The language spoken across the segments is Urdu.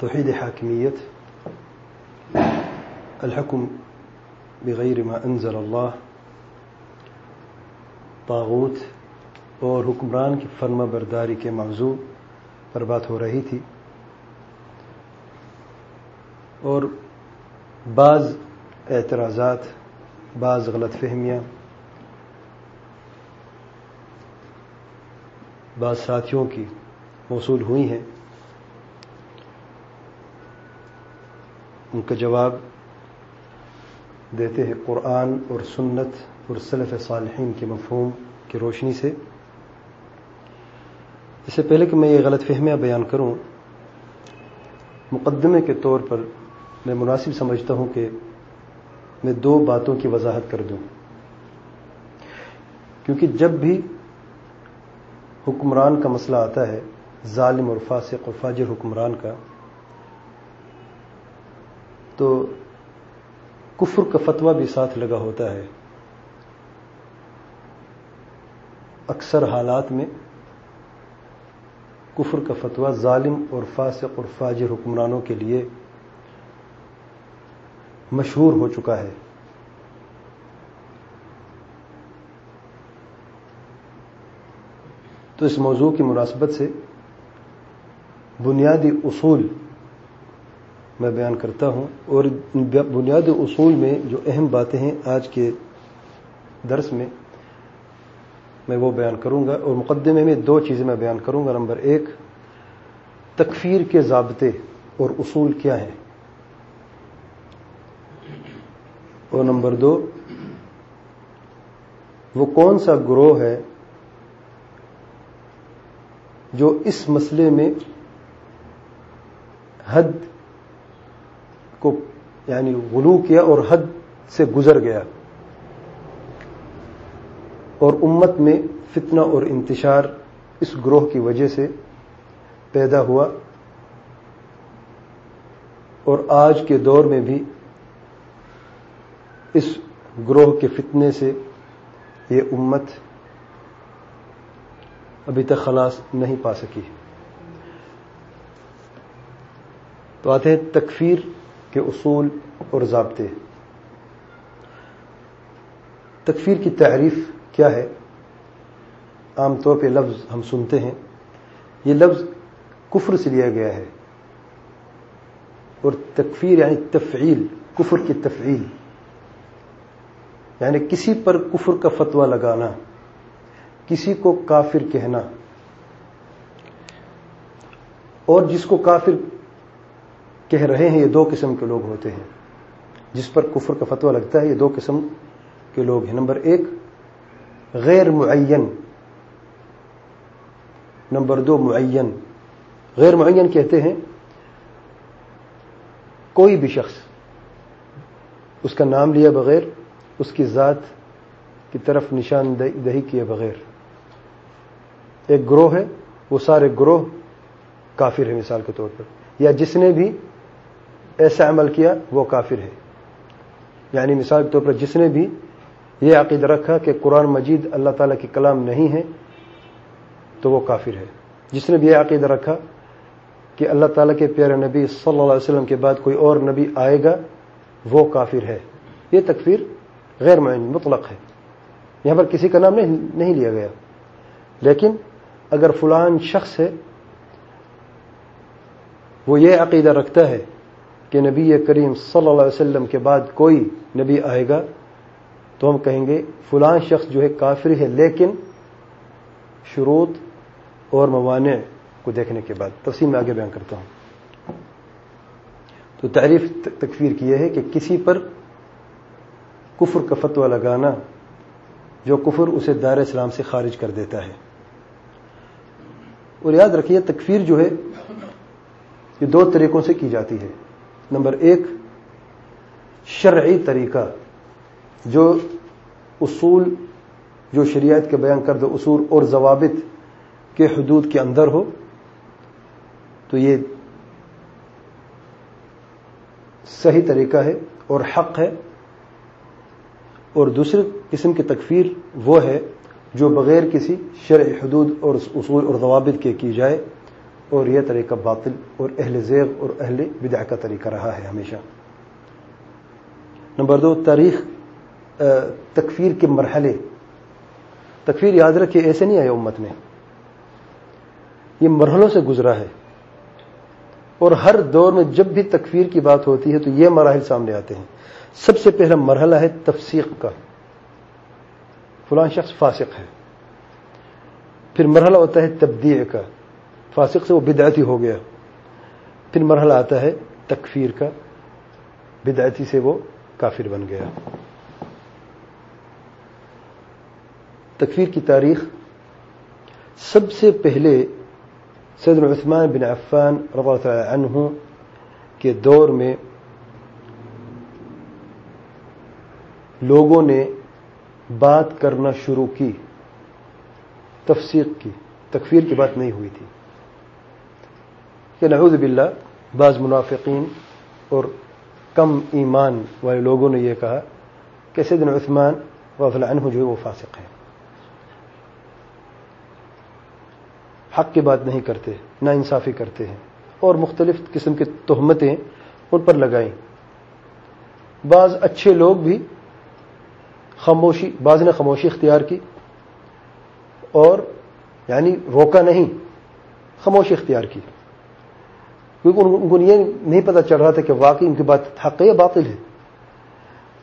توحيد حاكمية. الحكم بغير ما أنزل الله. طاغوت اور حکمران کی فرما برداری کے موضوع پر بات ہو رہی تھی اور بعض اعتراضات، بعض غلط فہمیاں، بعض ساتھیوں کی موصول ہوئی ہیں۔ ان کا جواب دیتے ہیں قرآن اور سنت اور صلف صالحین کے مفہوم کی روشنی سے۔ اس سے پہلے کہ میں یہ غلط فہمیاں بیان کروں، مقدمے کے طور پر میں مناسب سمجھتا ہوں کہ میں دو باتوں کی وضاحت کر دوں۔ کیونکہ جب بھی حکمران کا مسئلہ آتا ہے، ظالم اور فاسق اور فاجر حکمران کا تو کفر کا فتویٰ بھی ساتھ لگا ہوتا ہے۔ اکثر حالات میں کفر کا فتویٰ ظالم اور فاسق اور فاجر حکمرانوں کے لیے مشہور ہو چکا ہے۔ تو اس موضوع کی مناسبت سے بنیادی اصول میں بیان کرتا ہوں اور بنیادی اصول میں جو اہم باتیں ہیں آج کے درس میں میں وہ بیان کروں گا اور مقدمے میں دو چیزیں میں بیان کروں گا۔ نمبر ایک، تکفیر کے ضابطے اور اصول کیا ہیں؟ اور نمبر دو، وہ کون سا گروہ ہے جو اس مسئلے میں حد کو یعنی غلو کیا اور حد سے گزر گیا۔ اور امت میں فتنہ اور انتشار اس گروہ کی وجہ سے پیدا ہوا۔ اور آج کے دور میں بھی اس گروہ کے فتنے سے یہ امت ابھی تک خلاص نہیں پا سکی۔ تو آتے ہیں تکفیر۔ کے اصول اور ضابطے۔ تکفیر کی تعریف کیا ہے؟ عام طور پہ لفظ ہم سنتے ہیں۔ یہ لفظ کفر سے لیا گیا ہے۔ اور تکفیر یعنی تفعیل، کفر کی تفعیل۔ یعنی کسی پر کفر کا فتویٰ لگانا، کسی کو کافر کہنا۔ اور جس کو کافر کہہ رہے ہیں، یہ دو قسم کے لوگ ہوتے ہیں۔ جس پر کفر کا فتویٰ لگتا ہے، یہ دو قسم کے لوگ ہیں۔ نمبر ایک، غیر معین۔ نمبر دو، معین۔ غیر معین کہتے ہیں، کوئی بھی شخص، اس کا نام لیا بغیر، اس کی ذات کی طرف نشاندہی کیے بغیر۔ ایک گروہ ہے، وہ سارے گروہ کافر ہے مثال کے طور پر۔ یا جس نے بھی ایسا عمل کیا، وہ کافر ہے۔ یعنی مثال کے طور پر جس نے بھی یہ عقید رکھا کہ قرآن مجید اللہ تعالیٰ کی کلام نہیں ہے تو وہ کافر ہے۔ جس نے بھی یہ عقید رکھا کہ اللہ تعالیٰ کے پیارے نبی صلی اللہ علیہ وسلم کے بعد کوئی اور نبی آئے گا، وہ کافر ہے۔ یہ تکفیر غیر معین مطلق ہے۔ یہاں پر کسی کا نام نہیں لیا گیا۔ لیکن اگر فلان شخص ہے، وہ یہ عقیدہ رکھتا ہے کہ نبی کریم صلی اللہ علیہ وسلم کے بعد کوئی نبی آئے گا تو ہم کہیں گے فلان شخص جو ہے کافر ہے، لیکن شروط اور موانع کو دیکھنے کے بعد۔ تفصیل میں آگے بیان کرتا ہوں۔ تو تعریف تکفیر کی یہ ہے کہ کسی پر کفر کا فتویٰ لگانا جو کفر اسے دار اسلام سے خارج کر دیتا ہے۔ اور یاد رکھیے، تکفیر جو ہے یہ دو طریقوں سے کی جاتی ہے۔ نمبر ایک، شرعی طریقہ، جو اصول، جو شریعت کے بیان کردہ اصول اور ضوابط کے حدود کے اندر ہو، تو یہ صحیح طریقہ ہے اور حق ہے۔ اور دوسری قسم کی تکفیر وہ ہے جو بغیر کسی شرع حدود اور اصول اور ضوابط کے کی جائے۔ اور یہ طریقہ باطل اور اہل زیغ اور اہل بدع کا طریقہ رہا ہے ہمیشہ۔ نمبر دو، تاریخ تکفیر کے مرحلے۔ تکفیر یاد رکھے ایسے نہیں آئے امت میں۔ یہ مرحلوں سے گزرا ہے۔ اور ہر دور میں جب بھی تکفیر کی بات ہوتی ہے تو یہ مراحل سامنے آتے ہیں۔ سب سے پہلا مرحلہ ہے تفسیق کا۔ فلاں شخص فاسق ہے۔ پھر مرحلہ ہوتا ہے تبدیع کا۔ فاسق سے وہ بدعتی ہو گیا۔ پھر مرحلہ آتا ہے تکفیر کا، بدعتی سے وہ کافر بن گیا۔ تکفیر کی تاریخ سب سے پہلے سید عثمان بن عفان رضی اللہ عنہ کے دور میں لوگوں نے بات کرنا شروع کی، تفسیق کی۔ تکفیر کی بات نہیں ہوئی تھی۔ کہ نعوذ باللہ، بعض منافقین اور کم ایمان والے لوگوں نے یہ کہا کہ سیدنا عثمان رضی عنہ جو ہے وہ فاسق ہے حق کی بات نہیں کرتے، نا انصافی کرتے ہیں اور مختلف قسم کی تہمتیں ان پر لگائیں۔ بعض اچھے لوگ بھی خاموشی، بعض نے خاموشی اختیار کی اور یعنی روکا نہیں، خاموشی اختیار کی۔ کیونکہ ان کو یہ نہیں پتا چل رہا تھا کہ واقعی ان کی بات حق یا باطل ہے۔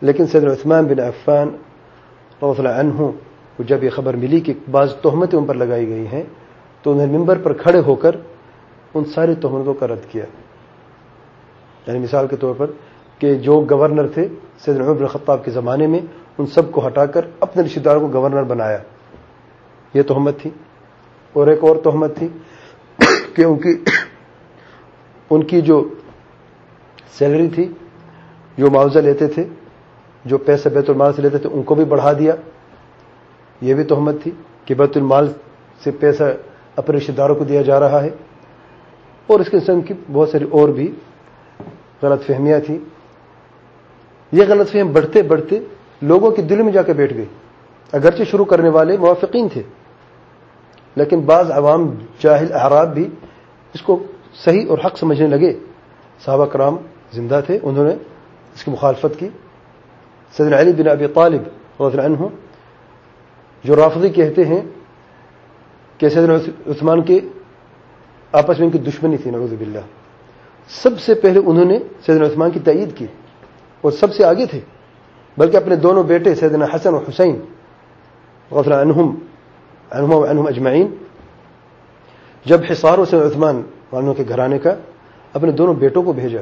لیکن سید عثمان بن عفان رضی عنہ کو جب یہ خبر ملی کہ بعض تہمتیں ان پر لگائی گئی ہیں، تو انہیں ممبر پر کھڑے ہو کر ان ساری تہمتوں کا رد کیا۔ یعنی مثال کے طور پر کہ جو گورنر تھے سید عمر بن خطاب کے زمانے میں، ان سب کو ہٹا کر اپنے رشتے داروں کو گورنر بنایا۔ یہ تہمت تھی۔ اور ایک اور تہمت تھی کہ ان کی ان کی جو سیلری تھی، جو معاوضہ لیتے تھے، جو پیسے بیت المال سے لیتے تھے، ان کو بھی بڑھا دیا۔ یہ بھی تہمت تھی کہ بیت المال سے پیسہ اپنے رشتے داروں کو دیا جا رہا ہے۔ اور اس قسم کی بہت ساری اور بھی غلط فہمیاں تھیں۔ یہ غلط فہم بڑھتے بڑھتے لوگوں کے دل میں جا کے بیٹھ گئی۔ اگرچہ شروع کرنے والے موافقین تھے، لیکن بعض عوام جاہل احراب بھی اس کو صحیح اور حق سمجھنے لگے۔ صحابہ کرام زندہ تھے، انہوں نے اس کی مخالفت کی۔ سید علی بن ابی طالب رضی عنہ جو رافضی کہتے ہیں کہ سید عثمان کے آپس میں ان کی دشمنی تھی، نعوذ باللہ۔ سب سے پہلے انہوں نے سیدنا عثمان کی تائید کی اور سب سے آگے تھے، بلکہ اپنے دونوں بیٹے سیدنا حسن اور حسین غفر عنہم عنہم و عنہم اجمعین۔ جب حصار سے عثمان والوں کے گھرانے کا اپنے دونوں بیٹوں کو بھیجا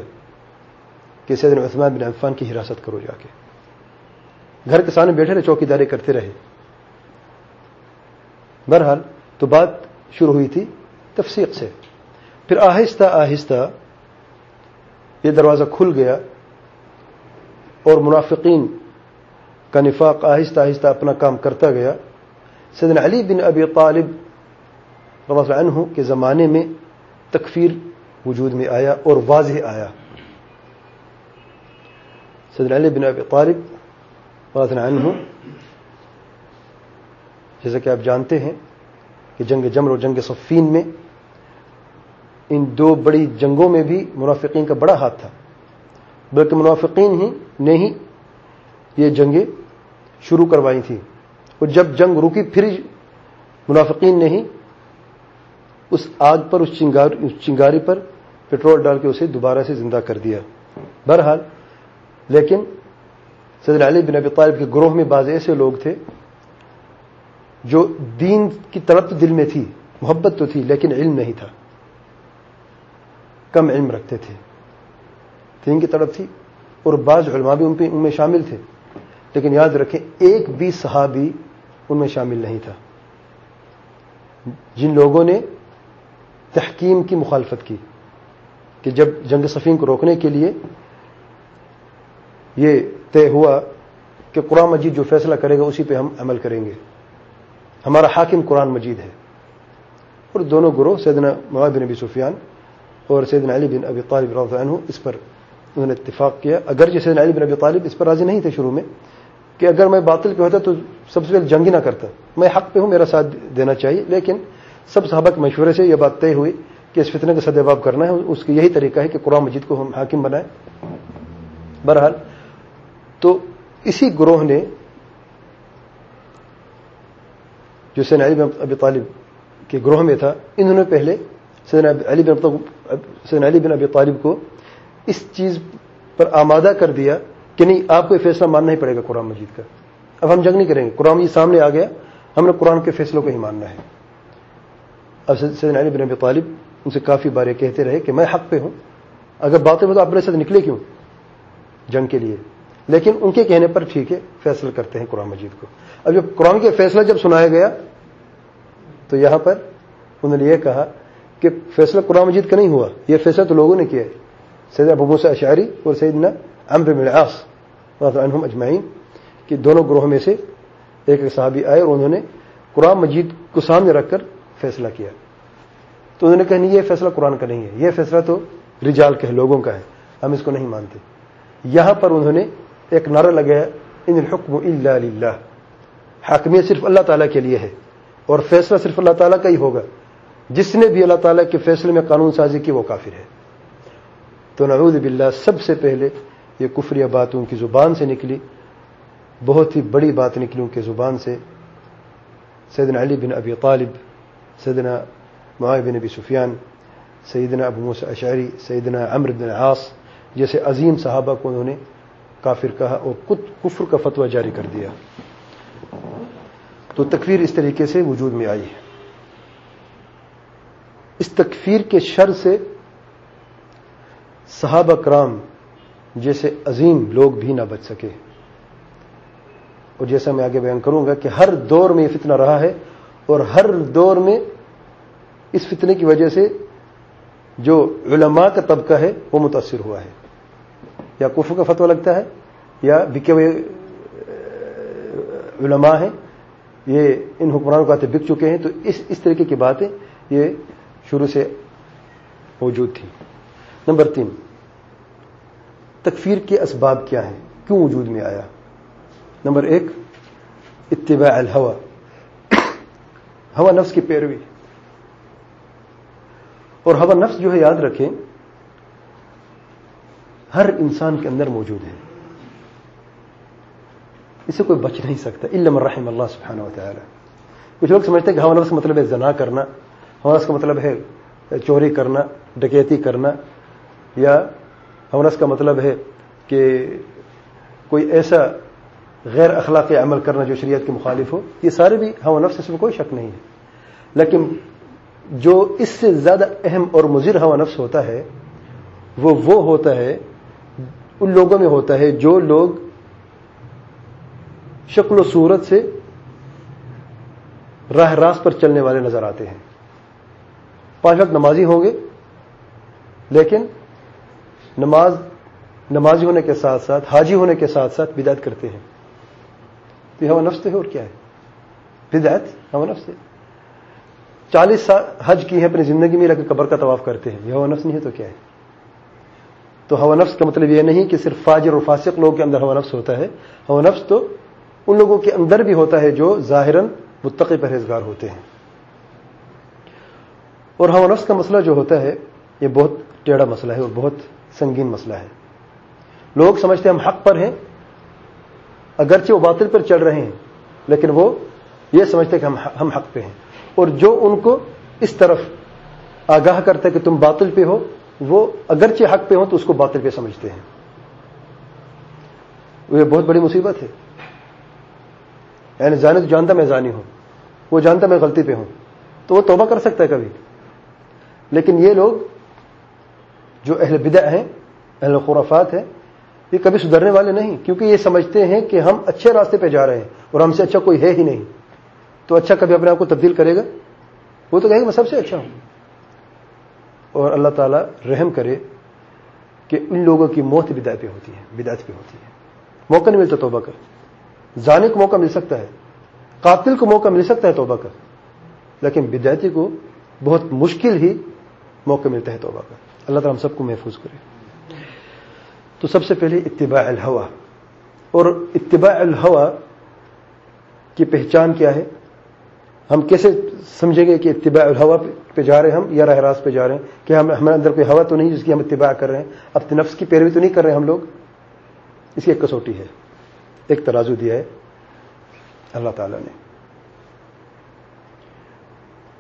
کہ سیدنا عثمان بن عفان کی حراست کرو جا کے۔ گھر کے سامنے بیٹھے رہے چوکی داری کرتے رہے۔ بہرحال تو بات شروع ہوئی تھی تفسیق سے۔ پھر آہستہ آہستہ یہ دروازہ کھل گیا اور منافقین کا نفاق آہستہ آہستہ اپنا کام کرتا گیا۔ سیدنا علی بن ابی طالب رضی عنہ کے زمانے میں تکفیر وجود میں آیا اور واضح آیا۔ سیدنا علی بن ابی طالب عنہ، جیسا کہ آپ جانتے ہیں کہ جنگ جمر اور جنگ صفین میں ان دو بڑی جنگوں میں بھی منافقین کا بڑا ہاتھ تھا۔ بلکہ منافقین ہی نے ہی یہ جنگیں شروع کروائی تھیں۔ اور جب جنگ رکی، پھر منافقین نے ہی اس آگ پر، اس چنگاری پر پٹرول ڈال کے اسے دوبارہ سے زندہ کر دیا۔ بہرحال، لیکن صدر علی بن ابی طالب کے گروہ میں بعض ایسے لوگ تھے جو دین کی طرف دل میں تھی، محبت تو تھی، لیکن علم نہیں تھا۔ کم علم رکھتے تھے۔ دین کی طرف تھی اور بعض علماء بھی ان ان میں شامل تھے۔ لیکن یاد رکھیں، ایک بھی صحابی ان میں شامل نہیں تھا۔ جن لوگوں نے تحکیم کی مخالفت کی کہ جب جنگ صفین کو روکنے کے لیے یہ طے ہوا کہ قرآن مجید جو فیصلہ کرے گا اسی پہ ہم عمل کریں گے۔ ہمارا حاکم قرآن مجید ہے۔ اور دونوں گروہ، سیدنا بن نبی سفیان اور سیدنا علی بن ابی طالب رضی عنہ، اس پر انہوں نے اتفاق کیا۔ اگر جیسے علی بن ابی طالب اس پر راضی نہیں تھے شروع میں، کہ اگر میں باطل پہ ہوتا تو سب سے پہلے جنگی نہ کرتا۔ میں حق پہ ہوں، میرا ساتھ دینا چاہیے، لیکن سب صحابہ کے مشورے سے یہ بات طے ہوئی کہ اس فتنے کا سدباب کرنا ہے، اس کی یہی طریقہ ہے کہ قرآن مجید کو ہم حاکم بنائیں۔ بہرحال، تو اسی گروہ نے جو سین علی بن ابی طالب کے گروہ میں تھا، انہوں نے پہلے سین علی بن سین علی بن ابی طالب کو اس چیز پر آمادہ کر دیا کہ نہیں، آپ کو یہ فیصلہ ماننا ہی پڑے گا قرآن مجید کا۔ اب ہم جنگ نہیں کریں گے، قرآن مجید سامنے آ گیا، ہم نے قرآن کے فیصلوں کو ہی ماننا ہے۔ اب سید علی بن ابی طالب ان سے کافی بار کہتے رہے کہ میں حق پہ ہوں، اگر باتیں تو آپ میرے ساتھ نکلے کیوں؟ جنگ کے لیے۔ لیکن ان کے کہنے پر ٹھیک ہے، فیصلہ کرتے ہیں قرآن مجید کو۔ اب جب قرآن کے فیصلہ جب سنایا گیا، تو یہاں پر انہوں نے یہ کہا کہ فیصلہ قرآن مجید کا نہیں ہوا، یہ فیصلہ تو لوگوں نے کیا ہے۔ سید ابو سے اشعری اور سیدنا امر بن عاص عنہم اجمعین کہ دونوں گروہ میں سے ایک ایک صحابی آئے اور انہوں نے قرآن مجید کو سامنے رکھ کر فیصلہ کیا۔ تو انہوں نے کہا، نہیں، یہ فیصلہ قرآن کا نہیں ہے۔ یہ فیصلہ تو رجال کا ہے لوگوں کا ہے، ہم اس کو نہیں مانتے۔ یہاں پر انہوں نے ایک نعرہ لگایا، ان الحکم الا للہ۔ حاکمیت صرف اللہ تعالیٰ کے لیے ہے، اور فیصلہ صرف اللہ تعالیٰ کا ہی ہوگا۔ جس نے بھی اللہ تعالیٰ کے فیصلے میں قانون سازی کی، وہ کافر ہے۔ تو نعوذ باللہ، سب سے پہلے یہ کفری بات ان کی زبان سے نکلی۔ بہت ہی بڑی بات نکلی ان کی زبان سے۔ سیدنا علی بن ابی طالب سیدنا معاذ بن ابی سفیان سیدنا ابو موسیٰ اشعری سیدنا عمر بن عاص جیسے عظیم صحابہ کو انہوں نے کافر کہا اور خود کفر کا فتویٰ جاری کر دیا۔ تو تکفیر اس طریقے سے وجود میں آئی ہے۔ اس تکفیر کے شر سے صحابہ کرام جیسے عظیم لوگ بھی نہ بچ سکے۔ اور جیسا میں آگے بیان کروں گا کہ ہر دور میں یہ فتنہ رہا ہے۔ اور ہر دور میں اس فتنے کی وجہ سے جو علماء کا طبقہ ہے وہ متاثر ہوا ہے۔ یا کفر کا فتویٰ لگتا ہے، یا بکے ہوئے علماء ہیں، یہ ان حکمرانوں کا بک چکے ہیں، تو اس اس طریقے کی باتیں یہ شروع سے موجود تھی نمبر تین، تکفیر کے اسباب کیا ہیں؟ کیوں وجود میں آیا؟ نمبر ایک، اتباع الہوا۔ ہوا نفس کی پیروی۔ اور ہوا نفس جو ہے یاد رکھیں، ہر انسان کے اندر موجود ہے۔ اسے کوئی بچ نہیں سکتا علم الرحم اللہ سبحانہ و تعالی۔ کچھ لوگ سمجھتے ہیں کہ ہوا نفس کا مطلب ہے زنا کرنا، ہوا نفس کا مطلب ہے چوری کرنا، ڈکیتی کرنا، یا ہوا نفس کا مطلب ہے کہ کوئی ایسا غیر اخلاقی عمل کرنا جو شریعت کے مخالف ہو، یہ سارے بھی ہوا نفس اس میں کوئی شک نہیں ہے۔ لیکن جو اس سے زیادہ اہم اور مضر ہوا نفس ہوتا ہے، وہ وہ ہوتا ہے، ان لوگوں میں ہوتا ہے جو لوگ شکل و صورت سے راہ راست پر چلنے والے نظر آتے ہیں۔ پانچ وقت نمازی ہوں گے، لیکن نماز، نمازی ہونے کے ساتھ ساتھ، حاجی ہونے کے ساتھ ساتھ بدعت کرتے ہیں۔ تو یہ ہوا نفس ہے اور کیا ہے؟ بدعت، ہوا نفس ہے چالیس سال حج کی ہے، اپنی زندگی میں لگے قبر کا طواف کرتے ہیں، یہ ہوا نفس نہیں ہے تو کیا ہے؟ تو ہوا نفس کا مطلب یہ نہیں کہ صرف فاجر اور فاسق لوگوں کے اندر ہوا نفس ہوتا ہے، ہوا نفس تو ان لوگوں کے اندر بھی ہوتا ہے جو ظاہراً متقی پرہیزگار ہوتے ہیں۔ اور ہوا نفس کا مسئلہ جو ہوتا ہے، یہ بہت ٹیڑھا مسئلہ ہے اور بہت سنگین مسئلہ ہے۔ لوگ سمجھتے ہیں ہم حق پر ہیں اگرچہ وہ باطل پر چل رہے ہیں، لیکن وہ یہ سمجھتے کہ ہم حق پہ ہیں۔ اور جو ان کو اس طرف آگاہ کرتا ہے کہ تم باطل پہ ہو، وہ اگرچہ حق پہ ہوں تو اس کو باطل پہ سمجھتے ہیں۔ وہ یہ بہت بڑی مصیبت ہے۔ یعنی جانے تو جانتا میں جانی ہوں، وہ جانتا میں غلطی پہ ہوں۔ تو وہ توبہ کر سکتا ہے کبھی۔ لیکن یہ لوگ جو اہل بدع ہیں، اہل خرافات ہیں یہ کبھی سدھرنے والے نہیں، کیونکہ یہ سمجھتے ہیں کہ ہم اچھے راستے پہ جا رہے ہیں اور ہم سے اچھا کوئی ہے ہی نہیں۔ تو اچھا کبھی اپنے آپ کو تبدیل کرے گا؟ وہ تو کہے گا، میں سب سے اچھا ہوں۔ اور اللہ تعالیٰ رحم کرے کہ ان لوگوں کی موت بدعت پہ ہوتی ہے بدعت پہ ہوتی ہے۔ موقع نہیں ملتا توبہ کا۔ جانے کو موقع مل سکتا ہے، قاتل کو موقع مل سکتا ہے توبہ کا، لیکن بدعتی کو بہت مشکل ہی موقع ملتا ہے توبہ کا۔ اللہ تعالیٰ ہم سب کو محفوظ کرے۔ تو سب سے پہلے اتباع الہوا۔ اور اتباع الہوا کی پہچان کیا ہے؟ ہم کیسے سمجھیں گے کہ اتباع الہوا پہ جا رہے ہیں ہم یا راہ راست پہ جا رہے ہیں؟ کہ ہم ہمارے اندر کوئی ہوا تو نہیں جس کی ہم اتباع کر رہے ہیں؟ اپنے نفس کی پیروی تو نہیں کر رہے ہیں ہم لوگ؟ اس کی ایک کسوٹی ہے۔ ایک ترازو دیا ہے۔ اللہ تعالیٰ نے۔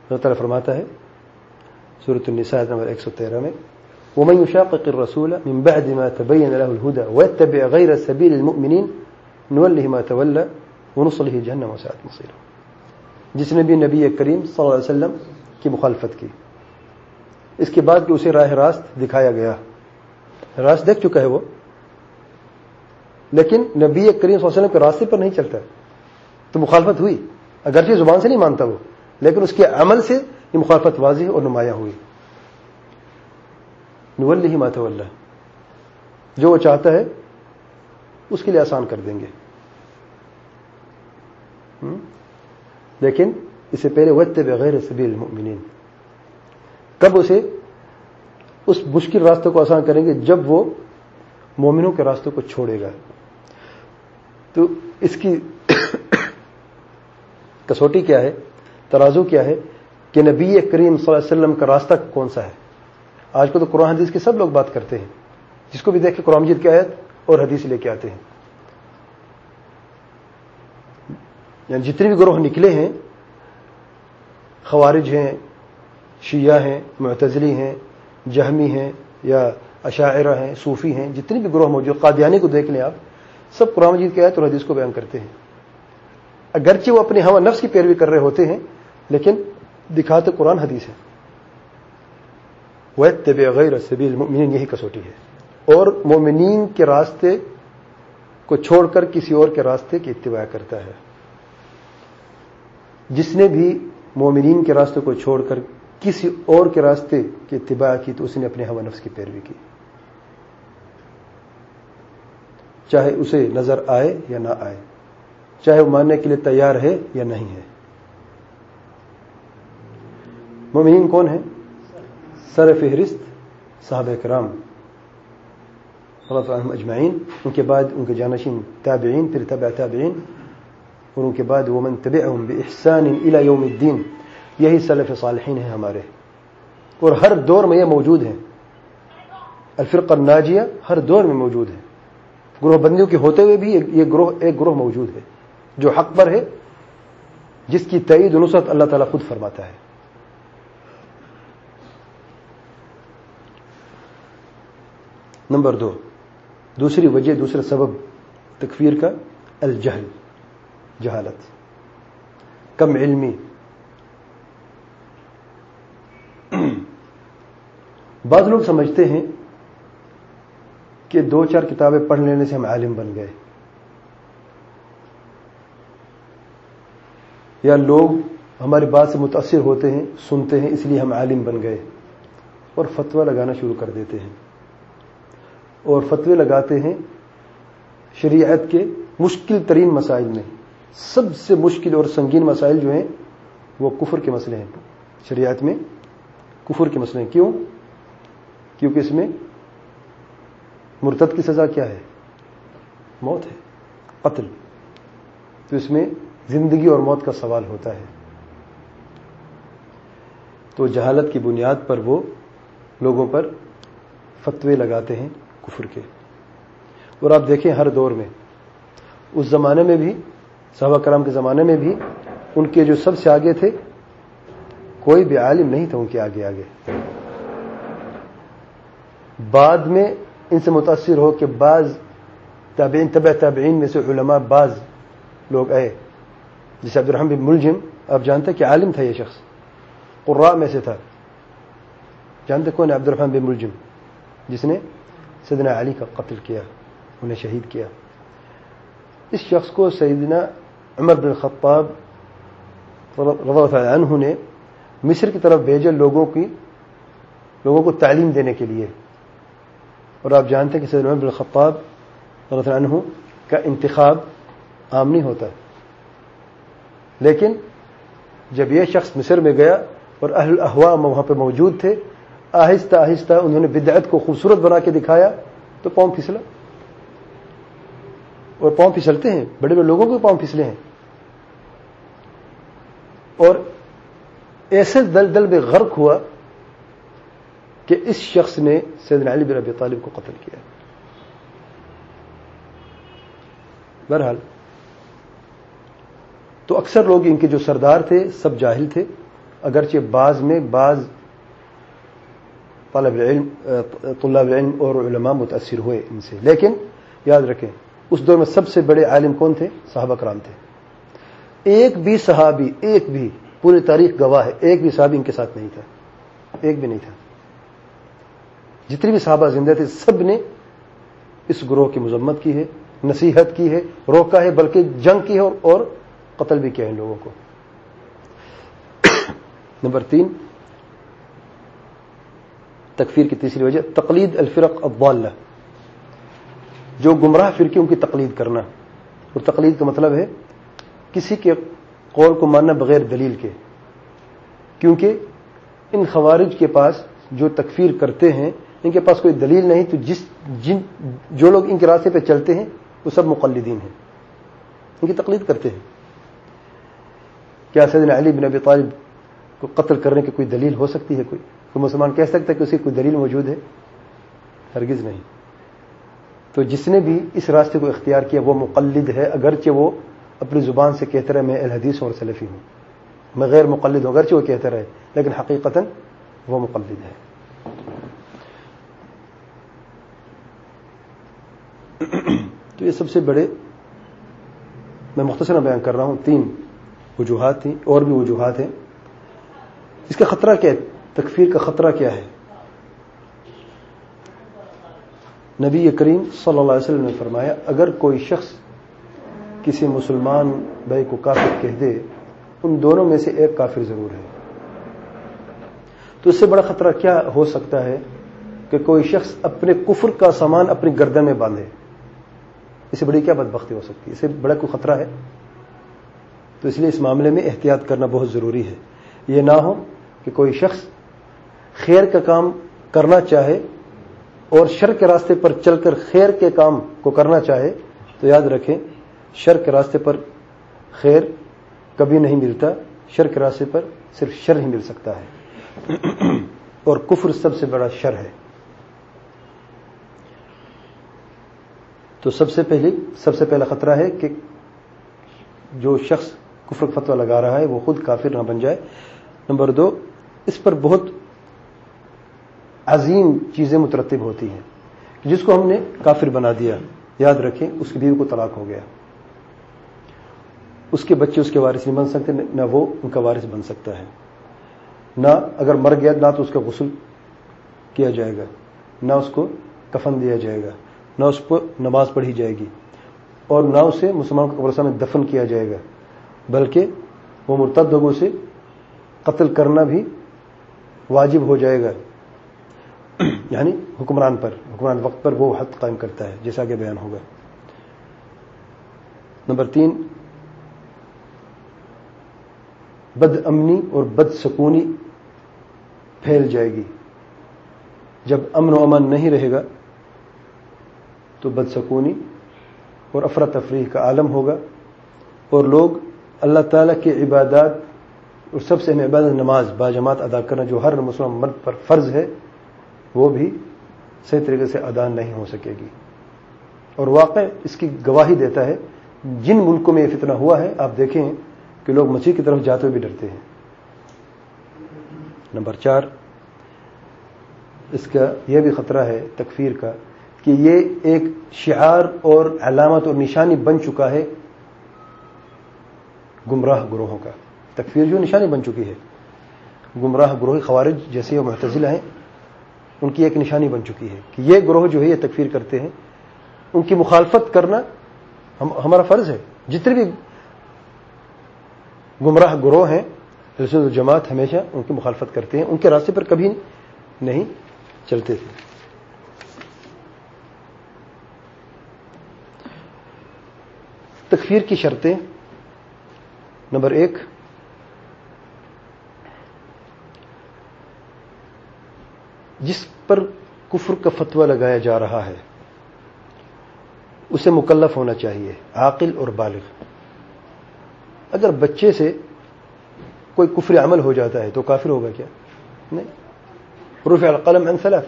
اللہ تعالیٰ فرماتا ہے صورت النساء نمبر ایک سو تیرہ میں ومن يشاقق الرسول من بعد ما تبين له الهدى ويتبع غير سبيل المؤمنين نوله ما تولى ونصله جهنم وساعت مصيره. جس نے بھی نبی کریم صلی اللہ علیہ وسلم کی مخالفت کی، اس کے بعد کہ اسے راہ راست دکھایا گیا۔ راست دیکھ چکا ہے وہ۔ لیکن نبی کریم صلی اللہ علیہ وسلم کے راستے پر نہیں چلتا۔ تو مخالفت ہوئی۔ اگرچہ زبان سے نہیں مانتا وہ، لیکن اس کے عمل سے یہ مخالفت واضح اور نمایاں ہوئی۔ نول ہی مات اللہ جو وہ چاہتا ہے، اس کے لیے آسان کر دیں گے۔ لیکن اس سے پہلے وقت بغیر سبیل المؤمنین کب اسے اس مشکل راستے کو آسان کریں گے؟ جب وہ مومنوں کے راستے کو چھوڑے گا۔ تو اس کی کسوٹی کیا ہے؟ ترازو کیا ہے کہ نبی کریم صلی اللہ علیہ وسلم کا راستہ کون سا ہے؟ آج کو تو قرآن حدیث کی سب لوگ بات کرتے ہیں۔ جس کو بھی دیکھ کے قرآن مجید کی آیت اور حدیث لے کے آتے ہیں۔ یعنی جتنے بھی گروہ نکلے ہیں، خوارج ہیں، شیعہ ہیں، معتزلی ہیں، جہمی ہیں یا عشاعرہ ہیں، صوفی ہیں، جتنے بھی گروہ موجود قادیانی کو دیکھ لیں آپ، سب قرآن مجید کے آیت اور حدیث کو بیان کرتے ہیں۔ اگرچہ وہ اپنی ہوا نفس کی پیروی کر رہے ہوتے ہیں، لیکن دکھاتے قرآن حدیث ہے۔ وہ طب غیر سبیل المؤمنین، یہی کسوٹی ہے۔ اور مومنین کے راستے کو چھوڑ کر کسی اور کے راستے کی اتباع کرتا ہے۔ جس نے بھی مومنین کے راستے کو چھوڑ کر کسی اور کے راستے کی اتباع کی، تو اس نے اپنے ہوا نفس کی پیروی کی۔ چاہے اسے نظر آئے یا نہ آئے، چاہے وہ ماننے کے لیے تیار ہے یا نہیں ہے۔ مومنین کون ہے سر فہرست صاحب کرام اللہ اجمعین، ان کے بعد ان کے جانشین تابعین پھر تبع تابعین، اور ان کے بعد وہ منتب بإحسان الى یوم الدین، یہی سلف صالحین ہیں ہمارے۔ اور ہر دور میں یہ موجود ہیں۔ الفرق الناجیہ ہر دور میں موجود ہے گروہ بندیوں کے ہوتے ہوئے بھی یہ گروہ ایک گروہ موجود ہے۔ جو حق پر ہے، جس کی تعید نصرت اللہ تعالیٰ خود فرماتا ہے۔ نمبر دو، دوسری وجہ، دوسرا سبب تکفیر کا الجہل، جہالت۔ کم علمی، بعض لوگ سمجھتے ہیں کہ دو چار کتابیں پڑھ لینے سے ہم عالم بن گئے۔ یا لوگ ہماری بات سے متاثر ہوتے ہیں، سنتے ہیں، اس لیے ہم عالم بن گئے۔ اور فتویٰ لگانا شروع کر دیتے ہیں۔ اور فتوے لگاتے ہیں شریعت کے مشکل ترین مسائل میں۔ سب سے مشکل اور سنگین مسائل جو ہیں، وہ کفر کے مسئلے ہیں۔ شریعت میں کفر کے مسئلے ہیں۔ کیوں؟ کیونکہ اس میں مرتد کی سزا کیا ہے؟ موت ہے، قتل۔ تو اس میں زندگی اور موت کا سوال ہوتا ہے۔ تو جہالت کی بنیاد پر وہ لوگوں پر فتوے لگاتے ہیں۔ کفر کے۔ اور آپ دیکھیں ہر دور میں، اس زمانے میں بھی، صحابہ کرام کے زمانے میں بھی ان کے جو سب سے آگے تھے، کوئی بھی عالم نہیں تھا ان کے آگے آگے۔ بعد میں ان سے متاثر ہو کہ بعض تابعین طبع تابعین میں سے علماء، بعض لوگ آئے۔ جسے عبد الرحم بن ملجم، آپ جانتے کہ عالم تھا یہ شخص، قراء میں سے تھا۔ جانتے کون عبد الرحمن بن ملجم؟ جس نے سیدنا علی کا قتل کیا انہیں شہید کیا۔ اس شخص کو سیدنا عمر بن خطاب رضا عنہ نے مصر کی طرف بھیجے لوگوں کی، لوگوں کو تعلیم دینے کے لیے۔ اور آپ جانتے ہیں کہ سید عمر الخطاب رضی عنہ کا انتخاب عام نہیں ہوتا۔ لیکن جب یہ شخص مصر میں گیا اور اہل الاحوا وہاں پہ موجود تھے آہستہ آہستہ انہوں نے بدعت کو خوبصورت بنا کے دکھایا تو پاؤں پھسلا۔ اور پاؤں پھسلتے ہیں، بڑے بڑے لوگوں کے پاؤں پھسلے ہیں۔ اور ایسے دل دل میں غرق ہوا کہ اس شخص نے سیدنا علی بن ابی طالب کو قتل کیا۔ بہرحال، تو اکثر لوگ ان کے جو سردار تھے، سب جاہل تھے، اگرچہ بعض میں بعض طلب العلم، طلاب العلم اور علماء متاثر ہوئے ان سے۔ لیکن یاد رکھیں، اس دور میں سب سے بڑے عالم کون تھے؟ صحابہ کرام تھے۔ ایک بھی صحابی، ایک بھی، پوری تاریخ گواہ ہے، ایک بھی صحابی ان کے ساتھ نہیں تھا۔ ایک بھی نہیں تھا۔ جتنی بھی صحابہ زندہ تھے، سب نے اس گروہ کی مذمت کی ہے، نصیحت کی ہے، روکا ہے، بلکہ جنگ کی ہے اور قتل بھی کیا ہے ان لوگوں کو۔ نمبر تین تکفیر کی تیسری وجہ تقلید الفرق الضالہ۔ جو گمراہ فرقیوں کی تقلید کرنا۔ اور تقلید کا مطلب ہے کسی کے قول کو ماننا بغیر دلیل کے۔ کیونکہ ان خوارج کے پاس جو تکفیر کرتے ہیں، ان کے پاس کوئی دلیل نہیں، تو جس جن جو لوگ ان کے راستے پہ چلتے ہیں، وہ سب مقلدین ہیں۔ ان کی تقلید کرتے ہیں۔ کیا سیدنا علی بن ابی طالب کو قتل کرنے کی کوئی دلیل ہو سکتی ہے کوئی؟ کوئی مسلمان کہہ سکتا ہے کہ اس کی کوئی دلیل موجود ہے؟ ہرگز نہیں۔ تو جس نے بھی اس راستے کو اختیار کیا، وہ مقلد ہے، اگرچہ وہ اپنی زبان سے کہتا رہے، میں الحدیث اور سلفی ہوں۔ میں غیر مقلد ہوں، اگرچہ وہ کہتا رہے، لیکن حقیقتا وہ مقلد ہے۔ تو یہ سب سے بڑے میں مختصر بیان کر رہا ہوں، تین وجوہات تھیں، اور بھی وجوہات ہیں۔ اس کا خطرہ کیا ہے؟ تکفیر کا خطرہ کیا ہے؟ نبی کریم صلی اللہ علیہ وسلم نے فرمایا، اگر کوئی شخص کسی مسلمان بھائی کو کافر کہہ دے، ان دونوں میں سے ایک کافر ضرور ہے۔ تو اس سے بڑا خطرہ کیا ہو سکتا ہے کہ کوئی شخص اپنے کفر کا سامان اپنی گردن میں باندھے؟ اس سے بڑی کیا بدبختی ہو سکتی ہے؟ اس سے بڑا کوئی خطرہ ہے؟ تو اس لیے اس معاملے میں احتیاط کرنا بہت ضروری ہے۔ یہ نہ ہو کہ کوئی شخص خیر کا کام کرنا چاہے اور شر کے راستے پر چل کر خیر کے کام کو کرنا چاہے، تو یاد رکھیں، شر کے راستے پر خیر کبھی نہیں ملتا، شر کے راستے پر صرف شر ہی مل سکتا ہے۔ اور کفر سب سے بڑا شر ہے۔ تو سب سے پہلی، سب سے پہلا خطرہ ہے کہ جو شخص کفر فتوا لگا رہا ہے، وہ خود کافر نہ بن جائے۔ نمبر دو، اس پر بہت عظیم چیزیں مترتب ہوتی ہیں جس کو ہم نے کافر بنا دیا۔ یاد رکھیں، اس کی بیوی کو طلاق ہو گیا۔ اس کے بچے اس کے وارث نہیں بن سکتے، نہ وہ ان کا وارث بن سکتا ہے۔ نہ اگر مر گیا، نہ تو اس کا غسل کیا جائے گا، نہ اس کو کفن دیا جائے گا، نہ اس پر نماز پڑھی جائے گی، اور نہ اسے مسلمان کو قبرستان میں دفن کیا جائے گا۔ بلکہ وہ مرتد لوگوں سے قتل کرنا بھی واجب ہو جائے گا۔ یعنی حکمران پر، حکمران وقت پر وہ حد قائم کرتا ہے، جیسا کہ بیان ہوگا۔ نمبر تین، بد امنی اور بد سکونی پھیل جائے گی۔ جب امن و امن نہیں رہے گا، تو بد سکونی اور افراتفریح کا عالم ہوگا۔ اور لوگ اللہ تعالیٰ کی عبادات اور سب سے اہم عبادت نماز، باجماعت ادا کرنا، جو ہر مسلم مرد پر فرض ہے وہ بھی صحیح طریقے سے ادا نہیں ہو سکے گی۔ اور واقع اس کی گواہی دیتا ہے، جن ملکوں میں یہ فتنہ ہوا ہے، آپ دیکھیں کہ لوگ مسیح کی طرف جاتے ہوئے بھی ڈرتے ہیں۔ نمبر چار، اس کا یہ بھی خطرہ ہے تکفیر کا، کہ یہ ایک شعار اور علامت اور نشانی بن چکا ہے گمراہ گروہوں کا۔ تکفیر جو نشانی بن چکی ہے، گمراہ گروہ خوارج جیسے وہ محتزلہ ہیں ان کی ایک نشانی بن چکی ہے کہ یہ گروہ جو ہے یہ تکفیر کرتے ہیں، ان کی مخالفت کرنا ہم ہمارا فرض ہے۔ جتنے بھی گمراہ گروہ ہیں، رسول جماعت ہمیشہ ان کی مخالفت کرتے ہیں۔ ان کے راستے پر کبھی نہیں چلتے تھے۔ تکفیر کی شرطیں نمبر ایک جس پر کفر کا فتویٰ لگایا جا رہا ہے، اسے مکلف ہونا چاہیے، عاقل اور بالغ۔ اگر بچے سے کوئی کفر عمل ہو جاتا ہے تو کافر ہوگا کیا؟ نہیں۔ رفع القلم عن ثلاث،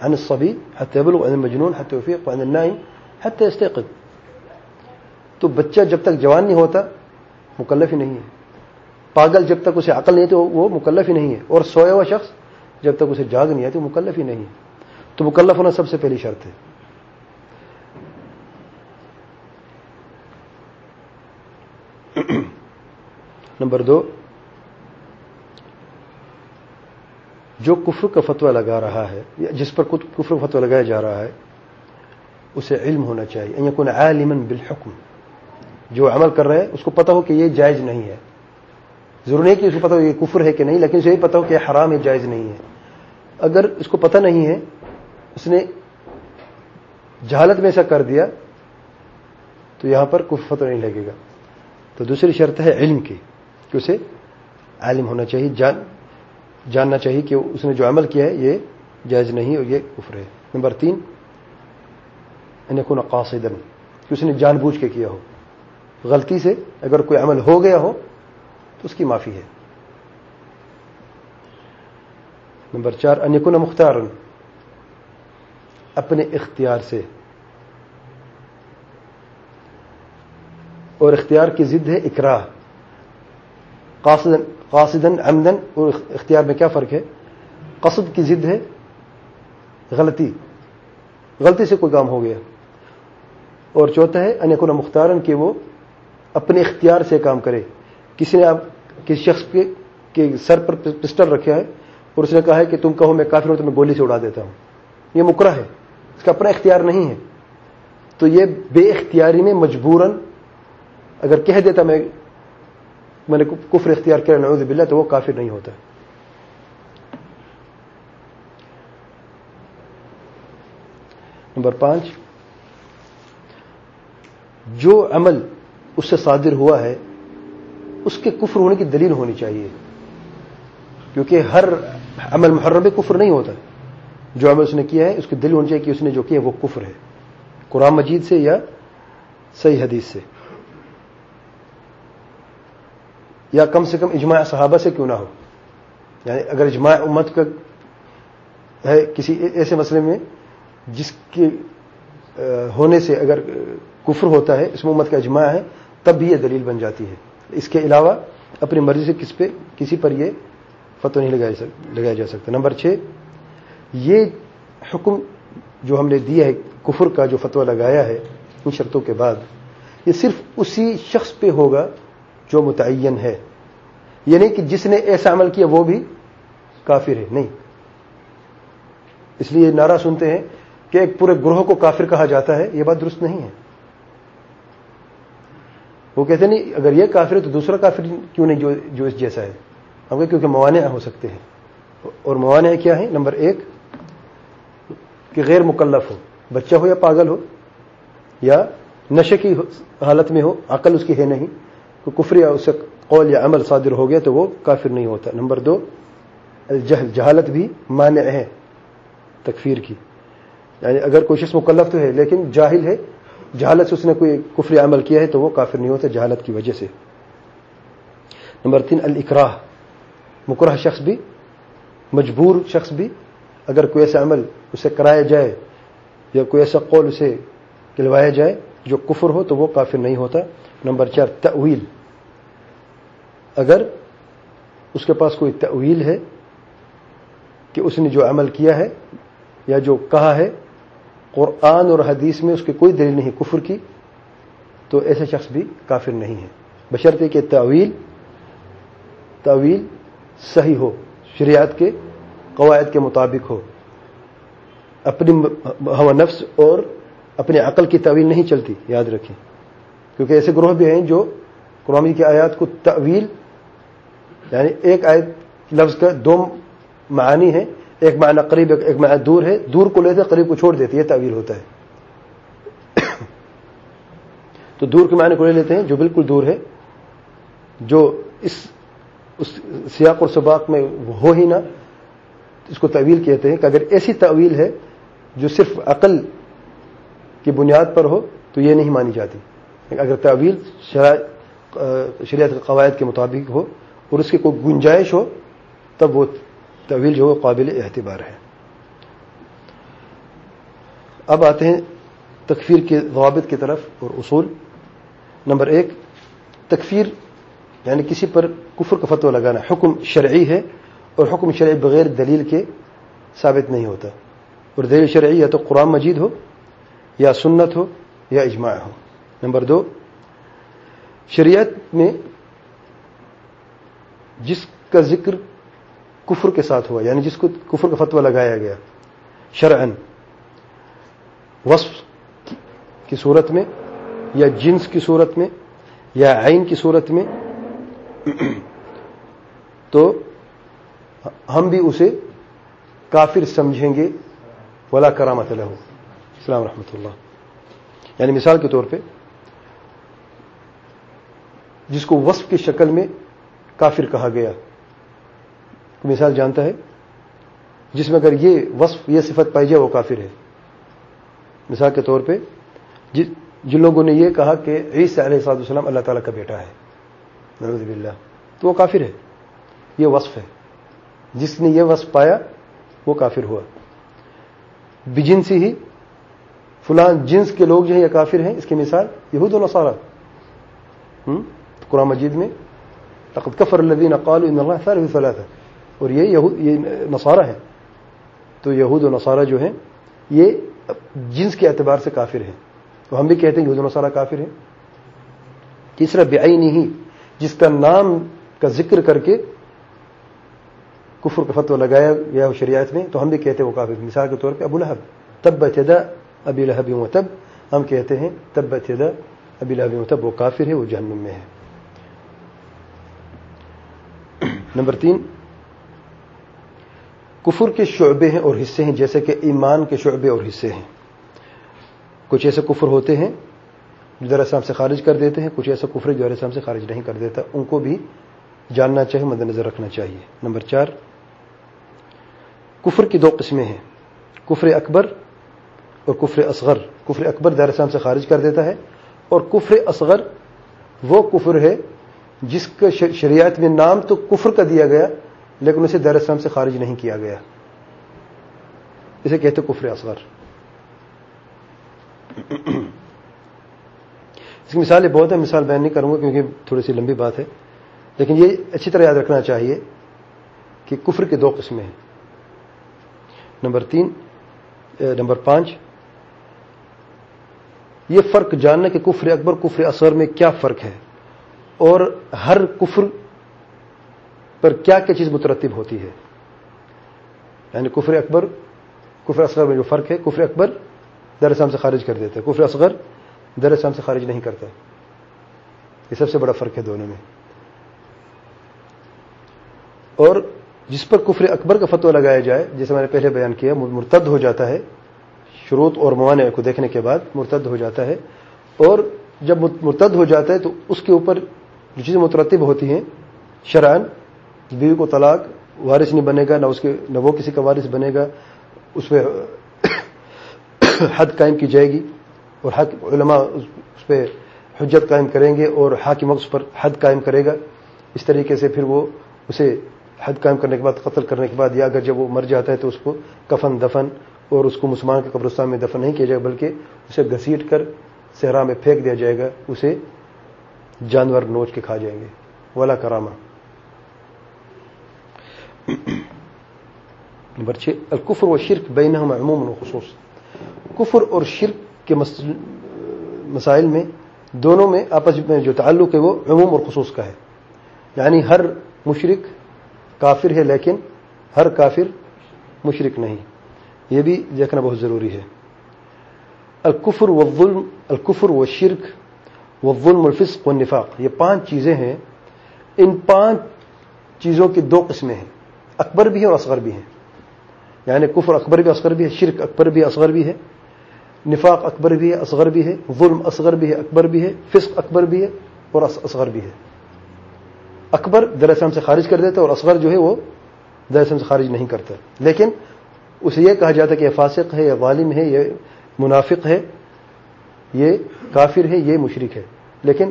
عن الصبي حتى يبلغ عن المجنون حتى يفيق وعن النائم حتى يستيقظ تو بچہ جب تک جوان نہیں ہوتا، مکلف ہی نہیں ہے۔ پاگل جب تک اسے عقل نہیں تو وہ مکلف ہی نہیں ہے۔ اور سویا ہوا شخص جب تک اسے جاگ نہیں آتی، وہ مکلف ہی نہیں ہے۔ تو مکلف ہونا سب سے پہلی شرط ہے۔ نمبر دو، جو کفر کا فتویٰ لگا رہا ہے، یا جس پر کفر کا فتویٰ لگایا جا رہا ہے، اسے علم ہونا چاہیے۔ کون عالمن بالحکم۔ جو عمل کر رہے ہیں، اس کو پتا ہو کہ یہ جائز نہیں ہے۔ ضرور نہیں کہ اس کو پتا ہو یہ کفر ہے کہ نہیں، لیکن اسے یہ پتا ہو کہ حرام ہے، جائز نہیں ہے۔ اگر اس کو پتہ نہیں ہے، اس نے جہالت میں ایسا کر دیا، تو یہاں پر کفر فتو نہیں لگے گا۔ تو دوسری شرط ہے علم کی، کہ اسے عالم ہونا چاہیے، جان، جاننا چاہیے کہ اس نے جو عمل کیا ہے، یہ جائز نہیں اور یہ کفر ہے۔ نمبر تین کون قاصدن کہ اس نے جان بوجھ کے کیا ہو۔ غلطی سے اگر کوئی عمل ہو گیا ہو تو اس کی معافی ہے۔ نمبر چار انکن مختار اپنے اختیار سے۔ اور اختیار کی ضد ہے اقرا قاصدن قاصدن، عمدن، اور اختیار میں کیا فرق ہے؟ قصد کی ضد ہے غلطی۔ غلطی سے کوئی کام ہو گیا۔ اور چوتھا ہے انکن مختارن، کہ وہ اپنے اختیار سے کام کرے۔ کسی نے آپ کسی شخص کے سر پر پسٹل رکھا ہے اور اس نے کہا ہے کہ تم کہو میں کافر ہوں تو میں گولی سے اڑا دیتا ہوں۔ یہ مکرہ ہے۔ اس کا اپنا اختیار نہیں ہے۔ تو یہ بے اختیاری میں مجبوراً اگر کہہ دیتا میں میں نے کفر اختیار کیا، نعوذ باللہ، تو وہ کافر نہیں ہوتا۔ نمبر پانچ، جو عمل اس سے صادر ہوا ہے اس کے کفر ہونے کی دلیل ہونی چاہیے۔ کیونکہ ہر عمل محرم کفر نہیں ہوتا۔ جو عمل اس نے کیا ہے، اس کی دل ہونی چاہیے کہ اس نے جو کیا وہ کفر ہے۔ قرآن مجید سے یا صحیح حدیث سے؟ یا کم سے کم اجماع صحابہ سے کیوں نہ ہو؟ یعنی اگر اجماع امت کا ہے کسی ایسے مسئلے میں، جس کے ہونے سے اگر کفر ہوتا ہے، اس میں امت کا اجماع ہے، تب بھی یہ دلیل بن جاتی ہے۔ اس کے علاوہ اپنی مرضی سے کس پہ کسی پر یہ فتو نہیں لگایا جا سکتا۔ نمبر چھ، یہ حکم جو ہم نے دیا ہے، کفر کا جو فتویٰ لگایا ہے ان شرطوں کے بعد، یہ صرف اسی شخص پہ ہوگا جو متعین ہے۔ یہ نہیں کہ جس نے ایسا عمل کیا، وہ بھی کافر ہے۔ نہیں۔ اس لیے نعرہ سنتے ہیں کہ ایک پورے گروہ کو کافر کہا جاتا ہے، یہ بات درست نہیں ہے۔ وہ کہتے نہیں، اگر یہ کافر ہے تو دوسرا کافر کیوں نہیں جو اس جیسا ہے؟ ہم کیونکہ موانع ہو سکتے ہیں۔ اور موانع کیا ہیں؟ نمبر ایک، کہ غیر مکلف ہو، بچہ ہو یا پاگل ہو، یا نشے کی حالت میں ہو، عقل اس کی ہے نہیں تو کفر یا اس قول یا عمل صادر ہو گیا تو وہ کافر نہیں ہوتا۔ نمبر دو، الجہل، جہالت بھی مانع ہے تکفیر کی۔ یعنی اگر کوئی شخص مکلف تو ہے، لیکن جاہل ہے جہالت سے اس نے کوئی کفری عمل کیا ہے تو وہ کافر نہیں ہوتا جہالت کی وجہ سے۔ نمبر تین، الاکراہ۔ مکرہ شخص بھی، مجبور شخص بھی اگر کوئی ایسا عمل اسے کرایا جائے یا کوئی ایسا قول اسے کلوایا جائے جو کفر ہو تو وہ کافر نہیں ہوتا۔ نمبر چار تعویل اگر اس کے پاس کوئی تعویل ہے کہ اس نے جو عمل کیا ہے یا جو کہا ہے قرآن اور حدیث میں اس کی کوئی دلیل نہیں، کفر کی، تو ایسے شخص بھی کافر نہیں ہے بشرطے کہ تعویل تعویل صحیح ہو، شریعت کے، قواعد کے مطابق ہو۔ اپنی ہوا نفس اور اپنے عقل کی تعویل نہیں چلتی، یاد رکھیں۔ کیونکہ ایسے گروہ بھی ہیں جو قرآن کی آیات کو تعویل یعنی ایک آیت لفظ کا دو معانی ہے ایک معنی قریب ایک معنی دور ہے۔ دور کو لیتے قریب کو چھوڑ دیتے، یہ تعویل ہوتا ہے۔ تو دور کے معنی کو لے لیتے ہیں جو بالکل دور ہے، جو اس سیاق اور سباق میں ہو ہی نہ، اس کو طویل کہتے ہیں کہ اگر ایسی تعویل ہے جو صرف عقل کی بنیاد پر ہو، تو یہ نہیں مانی جاتی۔ اگر تعویل شریعت قواعد کے مطابق ہو اور اس کی کوئی گنجائش ہو، تب وہ طویل جو قابل اعتبار ہے۔ اب آتے ہیں تکفیر کے ضوابط کی طرف اور اصول۔ نمبر ایک، تکفیر یعنی کسی پر کفر کا فتویٰ لگانا حکم شرعی ہے اور حکم شرعی بغیر دلیل کے ثابت نہیں ہوتا۔ اور دلیل شرعی یا تو قرآن مجید ہو، یا سنت ہو، یا اجماع ہو۔ نمبر دو، شریعت میں جس کا ذکر کفر کے ساتھ ہوا یعنی جس کو کفر کا فتویٰ لگایا گیا۔ شرعن وصف کی صورت میں یا جنس کی صورت میں یا عین کی صورت میں، تو ہم بھی اسے کافر سمجھیں گے۔ ولا کرامت لہو السلام رحمۃ اللہ۔ یعنی مثال کے طور پہ، جس کو وصف کی شکل میں کافر کہا گیا۔ مثال جانتا ہے، جس میں اگر یہ وصف، یہ صفت پائی جائے، وہ کافر ہے۔ مثال کے طور پہ، جن لوگوں نے یہ کہا کہ عیسی علیہ صاحب السلام اللہ تعالیٰ کا بیٹا ہے، نعوذ باللہ، تو وہ کافر ہے۔ یہ وصف ہے۔ جس نے یہ وصف پایا، وہ کافر ہوا۔ بجنسی ہی، فلان جنس کے لوگ جو ہیں، یہ کافر ہیں۔ اس کی مثال، یہود و نصارہ۔ قرآن مجید میں تقد کفر الذین قالوا ان اللہ ثالث ثلاثہ۔ اور یہ یہود یہ نصارہ ہیں۔ تو یہود و نصارہ جو ہیں، یہ جنس کے اعتبار سے کافر ہیں۔ تو ہم بھی کہتے ہیں یہود و نصارہ کافر ہیں۔ تیسرا بے ہی، جس کا نام کا ذکر کر کے کفر کا فتو لگایا گیا شریعت میں، تو ہم بھی کہتے ہیں وہ کافر مثال کے طور پہ ابو لہب۔ تب بدا ابی لہب و تب۔ ہم کہتے ہیں تب بدا ابی لہب و تب۔ وہ کافر ہے وہ جہنم میں ہے نمبر تین کفر کے شعبے ہیں اور حصے ہیں، جیسے کہ ایمان کے شعبے اور حصے ہیں۔ کچھ ایسے کفر ہوتے ہیں جو در اسلام سے خارج کر دیتے ہیں، کچھ ایسا کفر جو در اسلام سے خارج نہیں کر دیتا۔ ان کو بھی جاننا چاہیے، مد نظر رکھنا چاہیے۔ نمبر چار، کفر کی دو قسمیں ہیں۔ کفر اکبر اور کفر اصغر۔ کفر اکبر دار اسلام سے خارج کر دیتا ہے اور کفر اصغر وہ کفر ہے جس کا شریعت میں نام تو کفر کا دیا گیا لیکن اسے دار اسلام سے خارج نہیں کیا گیا۔ اسے کہتے کفر اصغر۔ اس کی مثال بہت ہے، مثال بیان نہیں کروں گا کیونکہ تھوڑی سی لمبی بات ہے۔ لیکن یہ اچھی طرح یاد رکھنا چاہیے کہ کفر کے دو قسمیں ہیں۔ نمبر تین نمبر پانچ، یہ فرق جاننا کہ کفر اکبر، کفر اصغر میں کیا فرق ہے۔ اور ہر کفر پر کیا کیا چیز مترتب ہوتی ہے؟ یعنی کفر اکبر، کفر اصغر میں جو فرق ہے، کفر اکبر در اسلام سے خارج کر دیتا ہے، کفر اصغر در اسلام سے خارج نہیں کرتا۔ یہ سب سے بڑا فرق ہے دونوں میں۔ اور جس پر کفر اکبر کا فتویٰ لگایا جائے، جیسے میں نے پہلے بیان کیا، مرتد ہو جاتا ہے، شروط اور موانع کو دیکھنے کے بعد مرتد ہو جاتا ہے۔ اور جب مرتد ہو جاتا ہے تو اس کے اوپر جو چیزیں مترتب ہوتی ہیں شران بیوی کو طلاق وارث نہیں بنے گا، نہ اس کے نہ وہ کسی کا وارث بنے گا، اس پہ حد قائم کی جائے گی اور حق علماء اس پہ حجت قائم کریں گے اور حاکم وقت پر حد قائم کرے گا۔ اس طریقے سے پھر وہ اسے حد قائم کرنے کے بعد، قتل کرنے کے بعد یا اگر جب وہ مر جاتا ہے تو اس کو کفن دفن اور اس کو مسلمان کے قبرستان میں دفن نہیں کیا جائے گا، بلکہ اسے گھسیٹ کر صحرا میں پھینک دیا جائے گا، اسے جانور نوچ کے کھا جائیں گے۔ والا کراما نمبر چھ الکفر و شرک بین عموم و خصوص کفر اور شرک کے مسائل میں دونوں میں آپس میں جو تعلق ہے وہ عموم اور خصوص کا ہے۔ یعنی ہر مشرق کافر ہے لیکن ہر کافر مشرق نہیں۔ یہ بھی دیکھنا بہت ضروری ہے۔ الکفر و ظلم الکفر و شرک و ظلم الفسق و نفاق یہ پانچ چیزیں ہیں۔ ان پانچ چیزوں کی دو قسمیں ہیں۔ اکبر بھی ہیں اور اصغر بھی ہیں یعنی کفر اکبر بھی، اصغر بھی ہے، شرک اکبر بھی، اصغر بھی ہے۔ نفاق اکبر بھی ہے، اصغر بھی ہے۔ ظلم اصغر بھی ہے، اکبر بھی ہے۔ فسق اکبر بھی ہے اور اصغر بھی ہے۔ اکبر دراصل سے خارج کر دیتا اور اصغر جو ہے وہ دراصل سے خارج نہیں کرتا۔ لیکن اسے یہ کہا جاتا ہے کہ یہ فاسق ہے، یہ غالم ہے، یہ منافق ہے، یہ کافر ہے، یہ مشرق ہے۔ لیکن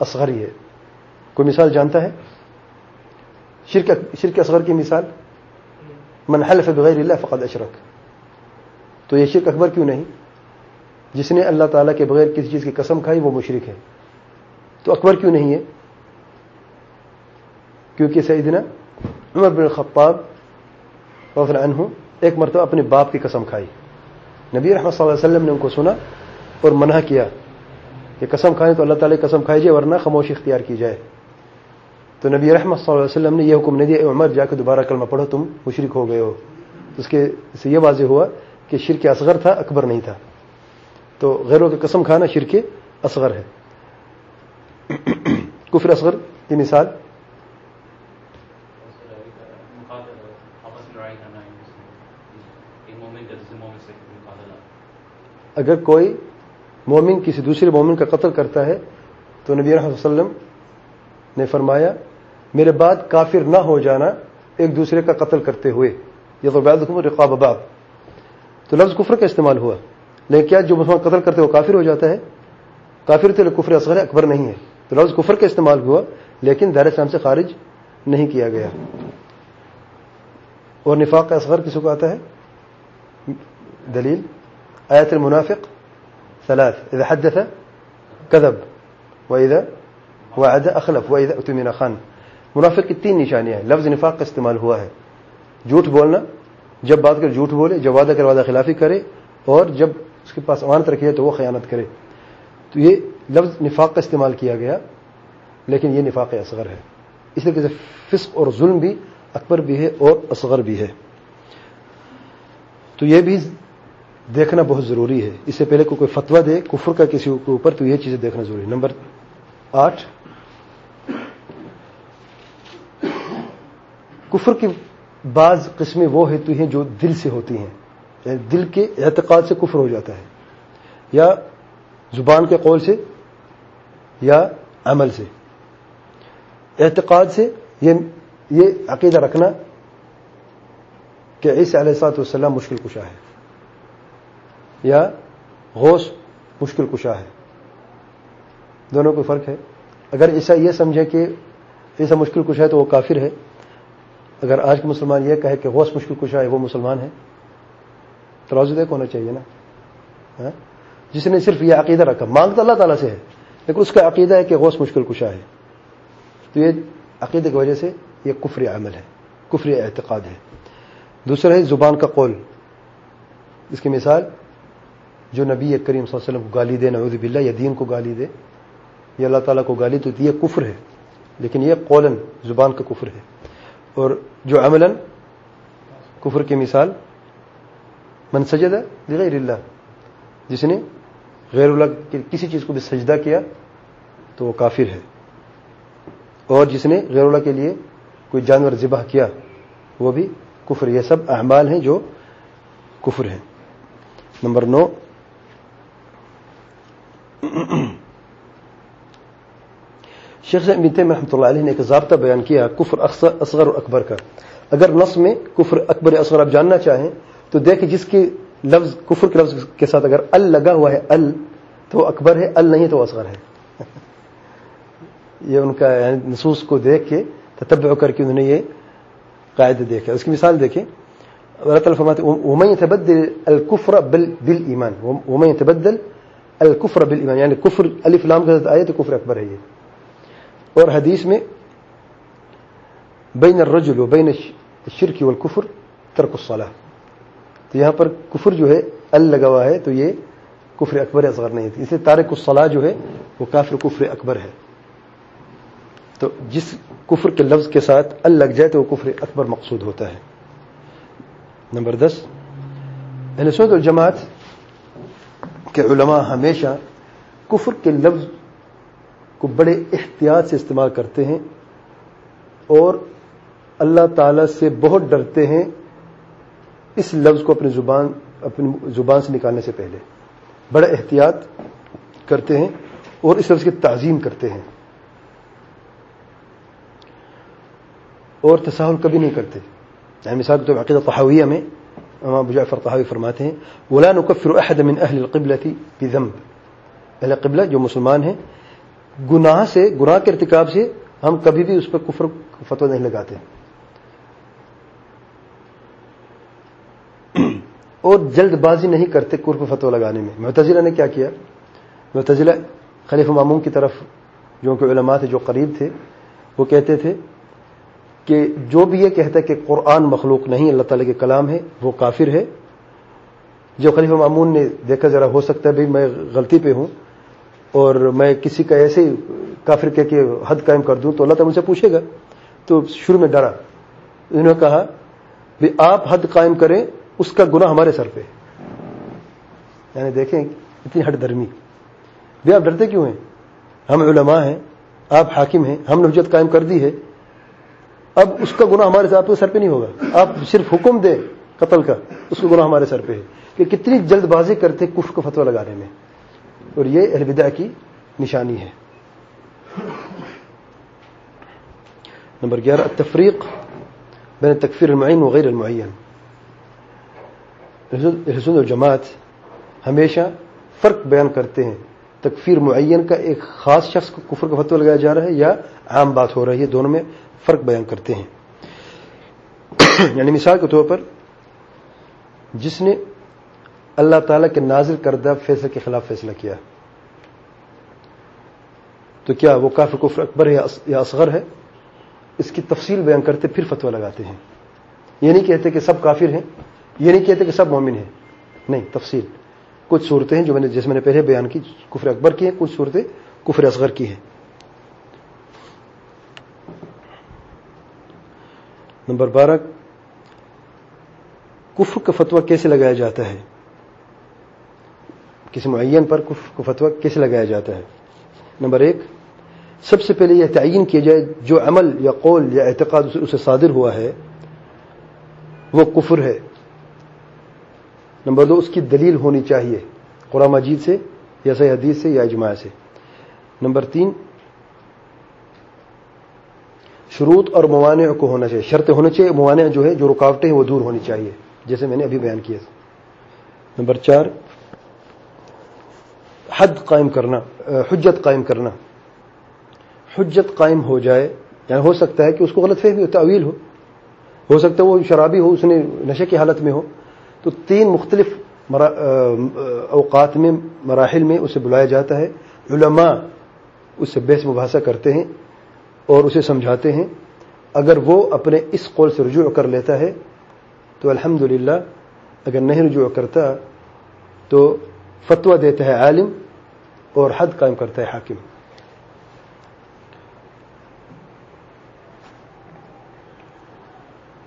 اصغر ہی ہے۔ کوئی مثال جانتا ہے؟ شرک شرک اصغر کی مثال. من حلف بغیر اللہ فقد اشرک تو یہ شرک اکبر کیوں نہیں؟ جس نے اللہ تعالیٰ کے بغیر کسی چیز کی قسم کھائی وہ مشرک ہے۔ تو اکبر کیوں نہیں ہے؟ کیونکہ سیدنا عمر بن الخطاب رضی اللہ عنہ ایک مرتبہ اپنے باپ کی قسم کھائی۔ نبی رحمت صلی اللہ علیہ وسلم نے ان کو سنا اور منع کیا کہ قسم کھائیں تو اللہ تعالیٰ کی قسم کھائی جائے ورنہ خاموشی اختیار کی جائے۔ تو نبی رحمت صلی اللہ علیہ وسلم نے یہ حکم نہیں دیا عمر، جا کے دوبارہ کلمہ پڑھو، تم مشرک ہو گئے ہو۔ اس کے سے یہ واضح ہوا کہ شرک اصغر تھا، اکبر نہیں تھا۔ تو غیروں کی قسم کھانا شرک اصغر ہے۔ کفر اصغر کی مثال۔ اگر کوئی مومن کسی دوسرے مومن کا قتل کرتا ہے، تو نبی رحمۃ وسلم نے فرمایا میرے بعد کافر نہ ہو جانا ایک دوسرے کا قتل کرتے ہوئے۔ یہ تو بعد رقاب باب تو لفظ کفر کا استعمال ہوا۔ لیکن کیا جو مسلمان قتل کرتے وہ کافر ہو جاتا ہے؟ کافر تو کفر اصغر اکبر نہیں ہے۔ تو لفظ کفر کا استعمال ہوا، لیکن دائر اسلام سے خارج نہیں کیا گیا۔ اور نفاق کا اصغر کسی کو آتا ہے؟ دلیل آیت المنافق ثلاث اذا حدث كذب واذا وعد اخلف واذا اتمن خان۔ منافق کی تین نشانیاں ہیں۔ لفظ نفاق کا استعمال ہوا ہے۔ جھوٹ بولنا، جب بات کر جھوٹ بولے، جب وعدہ کر وعدہ خلافی کرے، اور جب اس کے پاس امانت رکھی ہے تو وہ خیانت کرے۔ تو یہ لفظ نفاق کا استعمال کیا گیا، لیکن یہ نفاق اصغر ہے۔ اس طریقے سے فسق اور ظلم بھی اکبر بھی ہے اور اصغر بھی ہے۔ تو یہ بھی دیکھنا بہت ضروری ہے۔ اس سے پہلے کوئی فتویٰ دے، کفر کا کسی کے اوپر، تو یہ چیزیں دیکھنا ضروری ہے۔ نمبر آٹھ کفر کی بعض قسمیں وہ ہوتی ہیں جو دل سے ہوتی ہیں۔ یعنی دل کے اعتقاد سے کفر ہو جاتا ہے۔ یا زبان کے قول سے یا عمل سے۔ اعتقاد سے یہ عقیدہ رکھنا کہ عیسی علیہ سات والسلام مشکل کشا ہے۔ یا غوث مشکل کشا ہے۔ دونوں کو فرق ہے؟ اگر ایسا یہ سمجھے کہ ایسا مشکل کشا ہے تو وہ کافر ہے۔ اگر آج کے مسلمان یہ کہے کہ غوث مشکل کشا ہے، وہ مسلمان ہے ترازو دیکھ ہونا چاہیے نا۔ ہاں؟ جس نے صرف یہ عقیدہ رکھا، مانگ تو اللہ تعالیٰ سے ہے، لیکن اس کا عقیدہ ہے کہ غوث مشکل کشا ہے۔ تو یہ عقیدے کی وجہ سے یہ کفر عمل ہے کفر اعتقاد ہے۔ دوسرا ہے زبان کا قول۔ اس کی مثال، جو نبی کریم صلی اللہ علیہ وسلم کو گالی دے، نعوذ باللہ، یا دین کو گالی دے یہ اللہ تعالیٰ کو گالی تو یہ کفر ہے، لیکن یہ قولن زبان کا کفر ہے۔ اور جو عملا کفر کی مثال، من سجد لغیر اللہ، جس نے غیر اللہ کسی چیز کو بھی سجدہ کیا تو وہ کافر ہے۔ اور جس نے غیر اللہ کے لیے کوئی جانور ذبح کیا، وہ بھی کفر۔ یہ سب اعمال ہیں جو کفر ہیں۔ نمبر نو۔ شیخ میں رحمۃ اللہ علیہ نے ایک ضابطہ بیان کیا، کفر اصغر اور اکبر کا۔ اگر نص میں کفر اکبر اصغر آپ جاننا چاہیں، تو دیکھیں جس کے لفظ، کفر کے لفظ کے ساتھ اگر ال لگا ہوا ہے ال، تو اکبر ہے، ال نہیں تو اصغر ہے۔ یہ ان کا یعنی نصوص کو دیکھ کے تتبع کر کے انہوں نے یہ قاعدے دیکھا۔ اس کی مثال دیکھیں۔ اللہ تعالیٰ فرماتے ومن يتبدل الكفر بالایمان ومن يتبدل الكفر بالایمان یعنی کفر، الف لام کے ساتھ آئے تو کفر اکبر ہے یہ۔ اور حدیث میں بین الرجل و بین الشرک والکفر ترک الصلاح تو یہاں پر کفر جو ہے، ال لگا ہوا ہے، تو یہ کفر اکبر اصغر نہیں تھی اسے تارک الصلاح جو ہے، وہ کافر کفر اکبر ہے۔ تو جس کفر کے لفظ کے ساتھ ال لگ جائے، تو وہ کفر اکبر مقصود ہوتا ہے۔ نمبر دس سنت الجماعت کے علماء ہمیشہ کفر کے لفظ کو بڑے احتیاط سے استعمال کرتے ہیں اور اللہ تعالی سے بہت ڈرتے ہیں اس لفظ کو اپنی زبان اپنی زبان سے نکالنے سے پہلے۔ بڑا احتیاط کرتے ہیں اور اس لفظ کی تعظیم کرتے ہیں۔ اور تساہل کبھی نہیں کرتے۔ یعنی مثال کے طور عقیدہ تحاویہ میں امام جعفر تحاوی فرماتے ہیں، ولا نكفر احد من اهل القبلة بذنب اہل قبلہ جو مسلمان ہیں گناہ سے، گناہ کے ارتکاب سے ہم کبھی بھی اس پر کفر، فتوی نہیں لگاتے۔ اور جلد بازی نہیں کرتے قرب فتو لگانے میں۔ معتزلہ نے کیا کیا؟ معتزلہ خلیف معمون کی طرف جو کہ علماء تھے، جو قریب تھے، وہ کہتے تھے کہ جو بھی یہ کہتا ہے کہ قرآن مخلوق نہیں، اللہ تعالی کے کلام ہے، وہ کافر ہے۔ جو خلیف معمون نے دیکھا ذرا ہو سکتا ہے، بھائی میں غلطی پہ ہوں۔ اور میں کسی کا ایسے کافر کہہ کے حد قائم کر دوں تو اللہ تعالیٰ مجھ سے پوچھے گا۔ تو شروع میں ڈرا۔ انہوں نے کہا بھی آپ حد قائم کریں، اس کا گناہ ہمارے سر پہ۔ یعنی دیکھیں اتنی ہٹ درمی بھی آپ ڈرتے کیوں ہیں؟ ہم علماء ہیں، آپ حاکم ہیں، ہم نے حجت قائم کر دی ہے۔ اب اس کا گناہ ہمارے ساتھ سر پہ نہیں ہوگا۔ آپ صرف حکم دیں قتل کا، اس کا گناہ ہمارے سر پہ ہے۔ کہ کتنی جلد بازی کرتے کف کو فتوا لگانے میں۔ اور یہ الوداع کی نشانی ہے۔ نمبر گیارہ تفریق بین تکفیر المعین وغیر المعین۔ رسول و جماعت ہمیشہ فرق بیان کرتے ہیں۔ تکفیر معین کا ایک خاص شخص کو کفر کا فتو لگایا جا رہا ہے یا عام بات ہو رہی ہے، دونوں میں فرق بیان کرتے ہیں۔ یعنی مثال کے طور پر جس نے اللہ تعالی کے نازل کردہ فیصلے کے خلاف فیصلہ کیا تو کیا وہ کافر کفر اکبر ہے یا اصغر ہے؟ اس کی تفصیل بیان کرتے پھر فتوا لگاتے ہیں۔ یہ نہیں کہتے کہ سب کافر ہیں، یہ نہیں کہتے کہ سب مومن ہیں۔ نہیں، تفصیل۔ کچھ صورتیں ہیں جو میں نے جس میں نے پہلے بیان کی، کفر اکبر کی ہیں، کچھ صورتیں کفر اصغر کی ہیں۔ نمبر بارہ، کفر کا فتویٰ کیسے لگایا جاتا ہے؟ کسی معین پر کفر فتویٰ کیسے لگایا جاتا ہے؟ نمبر ایک، سب سے پہلے یہ تعین کیا جائے، جو عمل یا قول یا اعتقاد اسے صادر ہوا ہے، وہ کفر ہے۔ نمبر دو، اس کی دلیل ہونی چاہیے، قرآن مجید سے یا صحیح حدیث سے یا اجماع سے۔ نمبر تین، شروط اور موانع کو ہونا چاہیے شرط ہونا چاہیے، موانع جو ہے جو رکاوٹیں ہیں، وہ دور ہونی چاہیے، جیسے میں نے ابھی بیان کیا نمبر چار حد قائم کرنا حجت قائم کرنا۔ حجت قائم ہو جائے یعنی ہو سکتا ہے کہ اس کو غلط فہمی ہو تعویل ہو۔ ہو سکتا ہے وہ شرابی ہو، اس نے نشے کی حالت میں ہو۔ تو تین مختلف اوقات میں، مراحل میں اسے بلایا جاتا ہے۔ علماء اس سے بحث مباحثہ کرتے ہیں اور اسے سمجھاتے ہیں۔ اگر وہ اپنے اس قول سے رجوع کر لیتا ہے، تو الحمد اگر نہیں رجوع کرتا، تو فتویٰ دیتا ہے عالم اور حد قائم کرتا ہے حاکم۔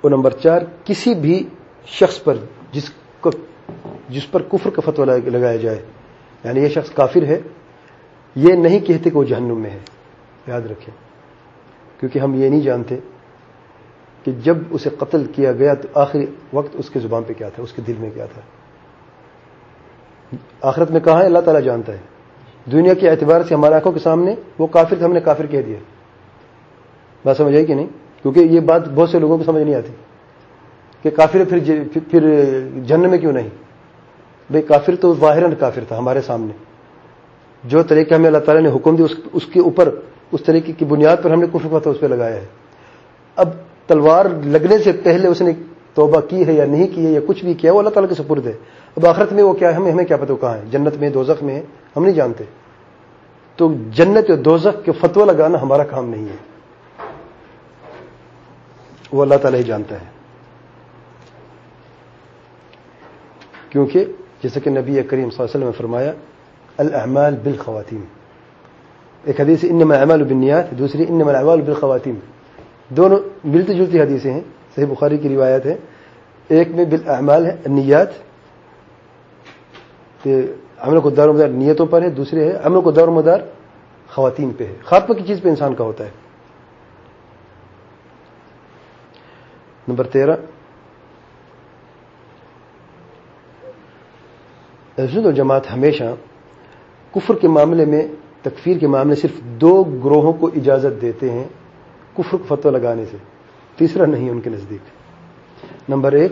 اور نمبر چار، کسی بھی شخص پر جس کو، جس پر کفر کا فتو لگایا جائے یعنی یہ شخص کافر ہے، یہ نہیں کہتے کہ وہ جہنم میں ہے۔ یاد رکھیں، کیونکہ ہم یہ نہیں جانتے کہ جب اسے قتل کیا گیا تو آخری وقت اس کے زبان پہ کیا تھا، اس کے دل میں کیا تھا۔ آخرت میں کہا ہے؟ اللہ تعالیٰ جانتا ہے۔ دنیا کے اعتبار سے ہمارے آنکھوں کے سامنے وہ کافر تھا ہم نے کافر کہہ دیا۔ بات سمجھ آئی کہ نہیں؟ کیونکہ یہ بات بہت سے لوگوں کو سمجھ نہیں آتی کہ کافر پھر پھر جن میں کیوں نہیں؟ بھائی کافر تو ظاہر کافر تھا ہمارے سامنے۔ جو طریقہ ہمیں اللہ تعالیٰ نے حکم دی، اس کے اوپر، اس طریقے کی بنیاد پر ہم نے کفر فتح اس پہ لگایا ہے۔ اب تلوار لگنے سے پہلے اس نے توبہ کی ہے یا نہیں کی ہے یا کچھ بھی کیا، وہ اللہ تعالیٰ کے سپرد ہے۔ اب آخرت میں وہ کیا ہے؟ ہمیں ہمیں کیا پتا کہاں ہے؟ جنت میں، دوزخ میں ہے ہم نہیں جانتے۔ تو جنت دوزخ کے فتوا لگانا ہمارا کام نہیں ہے۔ وہ اللہ تعالیٰ ہی جانتا ہے۔ کیونکہ جیسے کہ نبی کریم صلی اللہ علیہ وسلم نے فرمایا الاعمال بالخواتین ایک حدیث انما اعمال بالنیات، دوسری انما الاعمال بالخواتین دونوں ملتی جلتی حدیثیں ہیں۔ صحیح بخاری کی روایت ہے۔ ایک میں بالاعمال ہے نیات عمل کو دار و مدار نیتوں پر ہے، دوسرے ہے، عمل کو دار و مدار خواتین پہ ہے۔ خاتمہ کی چیز پہ انسان کا ہوتا ہے۔ نمبر تیرہ۔ و جماعت ہمیشہ کفر کے معاملے میں، تکفیر کے معاملے صرف دو گروہوں کو اجازت دیتے ہیں کفر کو فتو لگانے سے۔ تیسرا نہیں، ان کے نزدیک۔ نمبر ایک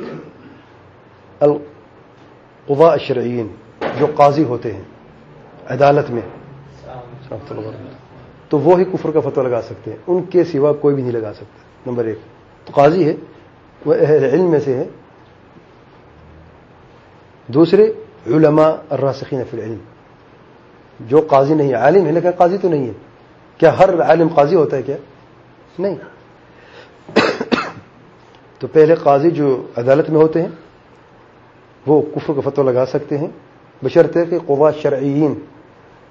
القوا شرعین جو قاضی ہوتے ہیں، عدالت میں، تو وہ ہی کفر کا فتو لگا سکتے ہیں۔ ان کے سوا کوئی بھی نہیں لگا سکتا۔ نمبر ایک۔ تو قاضی ہے، وہ اہل علم میں سے ہے۔ دوسرے، علماء الراسخین فی العلم۔ جو قاضی نہیں ہے عالم ہے، لیکن قاضی تو نہیں ہے۔ کیا ہر عالم قاضی ہوتا ہے کیا؟ نہیں۔ تو پہلے قاضی جو عدالت میں ہوتے ہیں، وہ کفر کا فتو لگا سکتے ہیں۔ بشرطے کہ قوا شرعین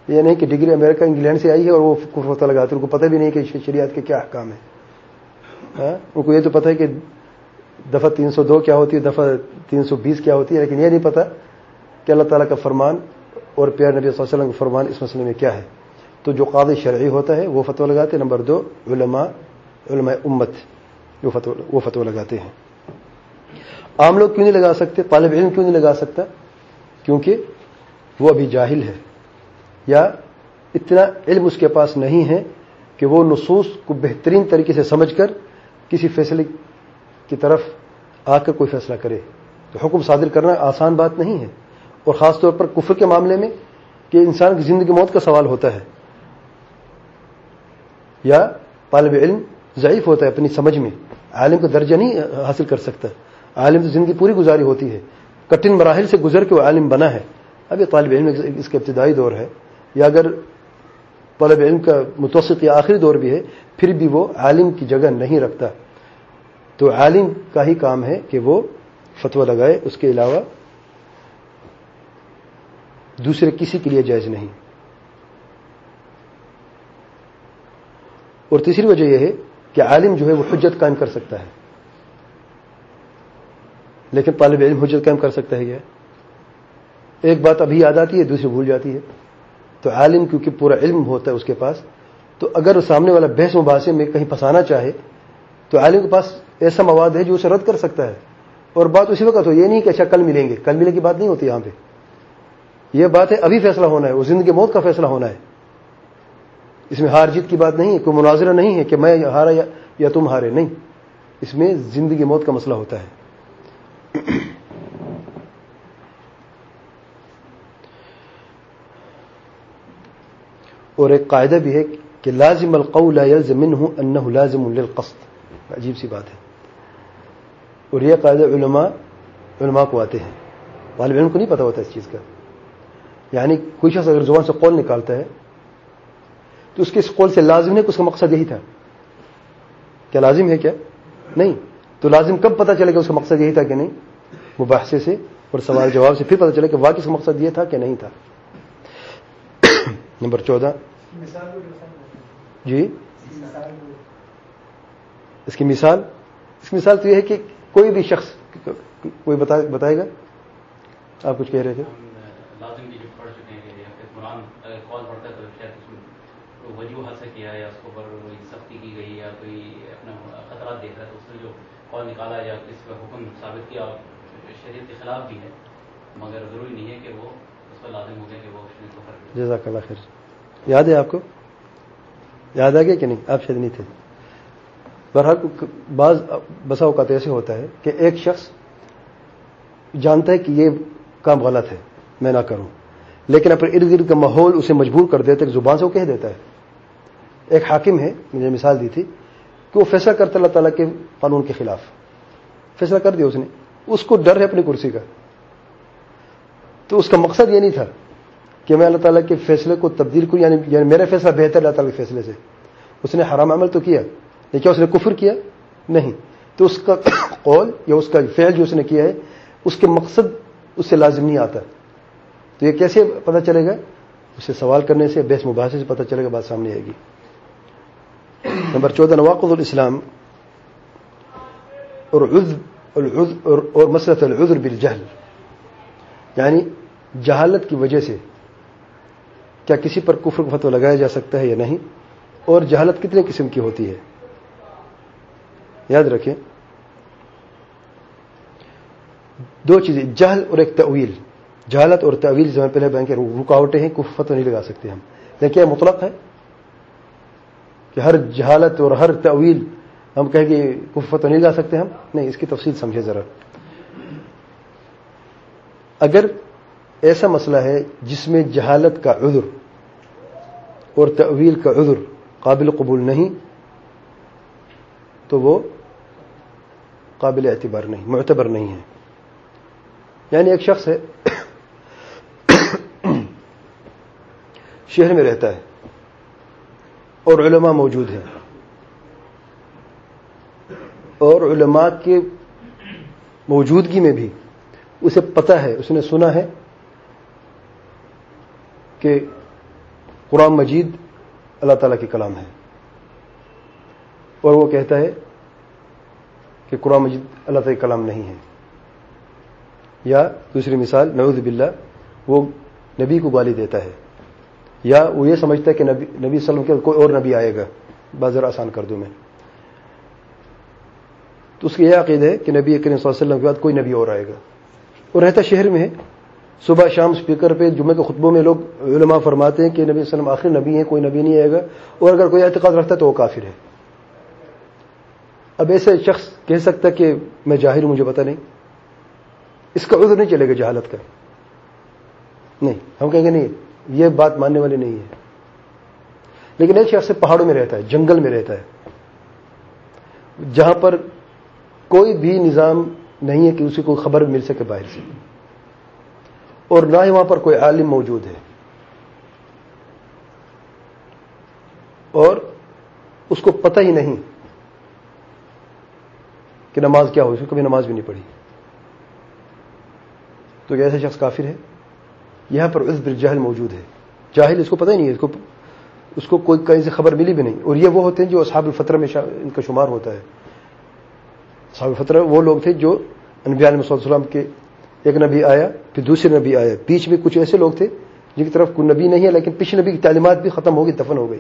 یہ یعنی نہیں کہ ڈگری امریکہ، انگلینڈ سے آئی ہے اور وہ کفر لگاتے ان کو پتہ بھی نہیں کہ شریعت کے کیا احکام ہے ہاں؟ ان کو یہ تو پتہ ہے کہ دفعہ تین سو دو کیا ہوتی ہے، دفعہ تین سو بیس کیا ہوتی ہے، لیکن یہ نہیں پتا کہ اللہ تعالیٰ کا فرمان اور پیار نبی صلی اللہ علیہ وسلم کا فرمان اس مسئلے میں کیا ہے۔ تو جو قاضی شرعی ہوتا ہے، وہ فتو لگاتے ہیں۔ نمبر دو، علماء علماء امت وہ فتو لگاتے ہیں۔ عام لوگ کیوں نہیں لگا سکتے؟ طالب علم کیوں نہیں لگا سکتا؟ کیونکہ وہ ابھی جاہل ہے یا اتنا علم اس کے پاس نہیں ہے کہ وہ نصوص کو بہترین طریقے سے سمجھ کر کسی فیصلے کی طرف آ کر کوئی فیصلہ کرے تو حکم صادر کرنا آسان بات نہیں ہے اور خاص طور پر کفر کے معاملے میں کہ انسان کی زندگی موت کا سوال ہوتا ہے یا طالب علم ضعیف ہوتا ہے اپنی سمجھ میں عالم کا درجہ نہیں حاصل کر سکتا عالم تو زندگی پوری گزاری ہوتی ہے کٹن مراحل سے گزر کے وہ عالم بنا ہے اب یہ طالب علم اس کا ابتدائی دور ہے، یا اگر طالب علم کا متوسط یا آخری دور بھی ہے، پھر بھی وہ عالم کی جگہ نہیں رکھتا۔ تو عالم کا ہی کام ہے کہ وہ فتویٰ لگائے، اس کے علاوہ دوسرے کسی کے لیے جائز نہیں۔ اور تیسری وجہ یہ ہے کہ عالم جو ہے وہ حجت قائم کر سکتا ہے۔ لیکن طالب علم حجت قائم کر سکتا ہے کیا؟ ایک بات ابھی یاد آتی ہے، دوسری بھول جاتی ہے۔ تو عالم کیونکہ پورا علم ہوتا ہے اس کے پاس، تو اگر سامنے والا بحث مباحثے میں کہیں پھنسانا چاہے، تو عالم کے پاس ایسا مواد ہے جو اسے رد کر سکتا ہے۔ اور بات اسی وقت ہو، یہ نہیں کہ اچھا کل ملیں گے۔ کل ملنے کی بات نہیں ہوتی یہاں پہ۔ یہ بات ہے، ابھی فیصلہ ہونا ہے، وہ زندگی موت کا فیصلہ ہونا ہے۔ اس میں ہار جیت کی بات نہیں ہے، کوئی مناظرہ نہیں ہے کہ میں ہارا یا تم ہارے۔ نہیں، اس میں زندگی موت کا مسئلہ ہوتا ہے۔ اور ایک قاعدہ بھی ہے کہ لازم القول يلزم ہوں لازم للقصد۔ عجیب سی بات ہے۔ اور یہ قاعدہ علماء علماء کو آتے ہیں۔ طالب علم کو نہیں پتا ہوتا اس چیز کا۔ یعنی کوئی شخص اگر زبان سے قول نکالتا ہے، تو اس کے اس قول سے لازم نہیں کہ اس کا مقصد یہی تھا۔ کیا لازم ہے کیا؟ نہیں۔ تو لازم کب پتا چلے کہ اس کا مقصد یہی تھا کہ نہیں؟ مباحثے سے اور سوال جواب سے پھر پتا چلے کہ واقعی اس کا مقصد یہ تھا کہ نہیں تھا۔ نمبر چودہ۔ جی؟ اس کی مثال اس کی مثال؟ تو یہ ہے کہ کوئی بھی شخص کوئی بتائے گا؟ آپ کچھ کہہ رہے تھے؟ وجوہات سے کیا یا اس کے اوپر سختی کی گئی یا کوئی اپنا خطرات دیکھ رہا ہے تو اس نے جو کال نکالا یا کس کا حکم ثابت کیا شریعت کے خلاف بھی ہے مگر ضروری نہیں ہے کہ وہ اس پر لازم ہو گیا کہ وہ جزاک اللہ خیر۔ یاد ہے آپ کو؟ یاد آ گیا کہ نہیں؟ آپ شاید نہیں تھے۔ بہرحال بعض بسا اوقات ایسے ہوتا ہے کہ ایک شخص جانتا ہے کہ یہ کام غلط ہے، میں نہ کروں۔ لیکن اپنے ارد گرد کا ماحول اسے مجبور کر دیتا ہے کہ زبان سے وہ کہہ دیتا ہے۔ ایک حاکم ہے، مجھے مثال دی تھی، کہ وہ فیصلہ کرتا اللہ تعالیٰ کے قانون کے خلاف۔ فیصلہ کر دیا اس نے۔ اس کو ڈر ہے اپنی کرسی کا۔ تو اس کا مقصد یہ نہیں تھا کہ میں اللہ تعالیٰ کے فیصلے کو تبدیل کروں یعنی یعنی میرا فیصلہ بہتر اللہ تعالیٰ کے فیصلے سے۔ اس نے حرام عمل تو کیا؟ لیکن کیا اس نے کفر کیا؟ نہیں۔ تو اس کا قول یا اس کا فعل جو اس نے کیا ہے، اس کے مقصد اس سے لازم نہیں آتا۔ تو یہ کیسے پتہ چلے گا؟ اسے سوال کرنے سے بیس مباحثے سے پتہ چلے گا، بات سامنے آئے گی۔ نمبر چودہ، نواقض الاسلام اور اور مسرت العذر بالجہل۔ یعنی جہالت کی وجہ سے۔ کیا کسی پر کفر فتو لگایا جا سکتا ہے یا نہیں؟ اور جہالت کتنے قسم کی ہوتی ہے؟ یاد رکھیں، دو چیزیں، جہل اور ایک تعویل جہالت اور تعویل میں پہلے بینک رکاوٹیں ہیں کفت نہیں لگا سکتے ہم۔ لیکن کیا مطلق ہے کہ ہر جہالت اور ہر تعویل ہم کہیں کہ کفت نہیں لگا سکتے ہم؟ نہیں، اس کی تفصیل سمجھے ذرا۔ اگر ایسا مسئلہ ہے جس میں جہالت کا عذر اور تعویل کا عذر قابل قبول نہیں، تو وہ قابل اعتبار نہیں، معتبر نہیں ہے۔ یعنی ایک شخص ہے، شہر میں رہتا ہے اور علماء موجود ہیں۔ اور علماء کے موجودگی میں بھی اسے پتا ہے، اس نے سنا ہے کہ قرآن مجید اللہ تعالیٰ کی کلام ہے اور وہ کہتا ہے کہ قرآن مجید اللہ تعالیٰ کی کلام نہیں ہے یا دوسری مثال، نعوذ باللہ، وہ نبی کو گالی دیتا ہے۔ یا وہ یہ سمجھتا ہے کہ نبی نبی صلی اللہ علیہ وسلم کے کوئی اور نبی آئے گا۔ بازر آسان کر دوں میں۔ تو اس کی یہ عقید ہے کہ نبی کریم صلی اللہ علیہ وسلم کے بعد کوئی نبی اور آئے گا۔ وہ رہتا شہر میں ہے۔ صبح شام سپیکر پہ جمعے کے خطبوں میں لوگ علماء فرماتے ہیں کہ نبی وسلم آخر نبی ہے کوئی نبی نہیں آئے گا۔ اور اگر کوئی اعتقاد رکھتا ہے تو وہ کافر ہے۔ اب ایسے شخص کہہ سکتا کہ میں جاہر ہوں، مجھے پتا نہیں۔ اس کا عذر نہیں چلے گا جہالت کا۔ نہیں، ہم کہیں گے نہیں، یہ بات ماننے والے نہیں ہے۔ لیکن ایک شخص پہاڑوں میں رہتا ہے، جنگل میں رہتا ہے۔ جہاں پر کوئی بھی نظام نہیں ہے کہ اسے کوئی خبر مل سکے باہر سے۔ اور نہ ہی وہاں پر کوئی عالم موجود ہے۔ اور اس کو پتہ ہی نہیں کہ نماز کیا ہو، اس کو کبھی نماز بھی نہیں پڑھی۔ تو ایسا شخص کافر ہے، یہاں پر عزب جہل موجود ہے۔ جاہل اس کو پتہ ہی نہیں ہے، اس کو اس کو کوئی کہیں سے خبر ملی بھی نہیں۔ اور یہ وہ ہوتے ہیں جو اصحاب الفطر میں ان کا شمار ہوتا ہے۔ اصحاب الفطر وہ لوگ تھے جو انبیاء علیہ السلام کے ایک نبی آیا، پھر دوسرے نبی آیا۔ بیچ میں کچھ ایسے لوگ تھے جن کی طرف کوئی نبی نہیں ہے، لیکن پچھلے نبی کی تعلیمات بھی ختم ہو گئی، دفن ہو گئی۔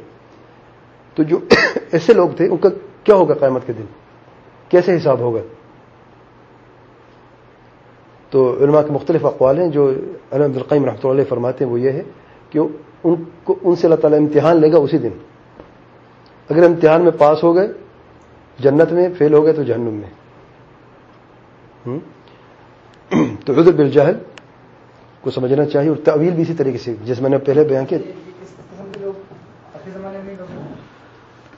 تو جو ایسے لوگ تھے، ان کا کیا ہوگا قیامت کے دن؟ کیسے حساب ہوگا؟ تو علماء کے مختلف اقوال ہیں، جو علم القیم رحمۃ اللہ فرماتے ہیں، وہ یہ ہے کہ ان کو، ان سے اللہ تعالیٰ امتحان لے گا اسی دن۔ اگر امتحان میں پاس ہو گئے، جنت میں، فیل ہو گئے تو جہنم میں۔ تو عذر بالجہل کو سمجھنا چاہیے اور تعویل بھی اسی طریقے سے، جس میں نے پہلے بیان کیا۔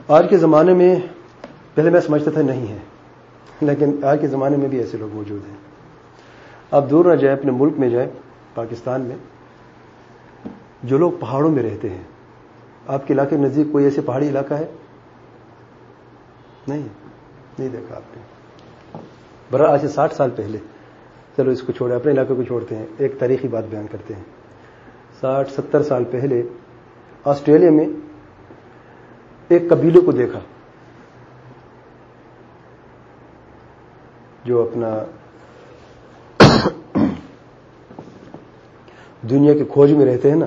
آج کے زمانے میں پہلے میں سمجھتا تھا نہیں ہے، لیکن آج کے زمانے میں بھی ایسے لوگ موجود ہیں۔ آپ دور نہ جائیں، اپنے ملک میں جائیں، پاکستان میں، جو لوگ پہاڑوں میں رہتے ہیں۔ آپ کے علاقے نزدیک کوئی ایسے پہاڑی علاقہ ہے؟ نہیں نہیں دیکھا آپ نے۔ برا آج سے ساٹھ سال پہلے۔ چلو اس کو چھوڑے اپنے علاقے کو چھوڑتے ہیں، ایک تاریخی بات بیان کرتے ہیں۔ ساٹھ، ستر سال پہلے آسٹریلیا میں ایک قبیلے کو دیکھا، جو اپنا دنیا کی کھوج میں رہتے ہیں نا،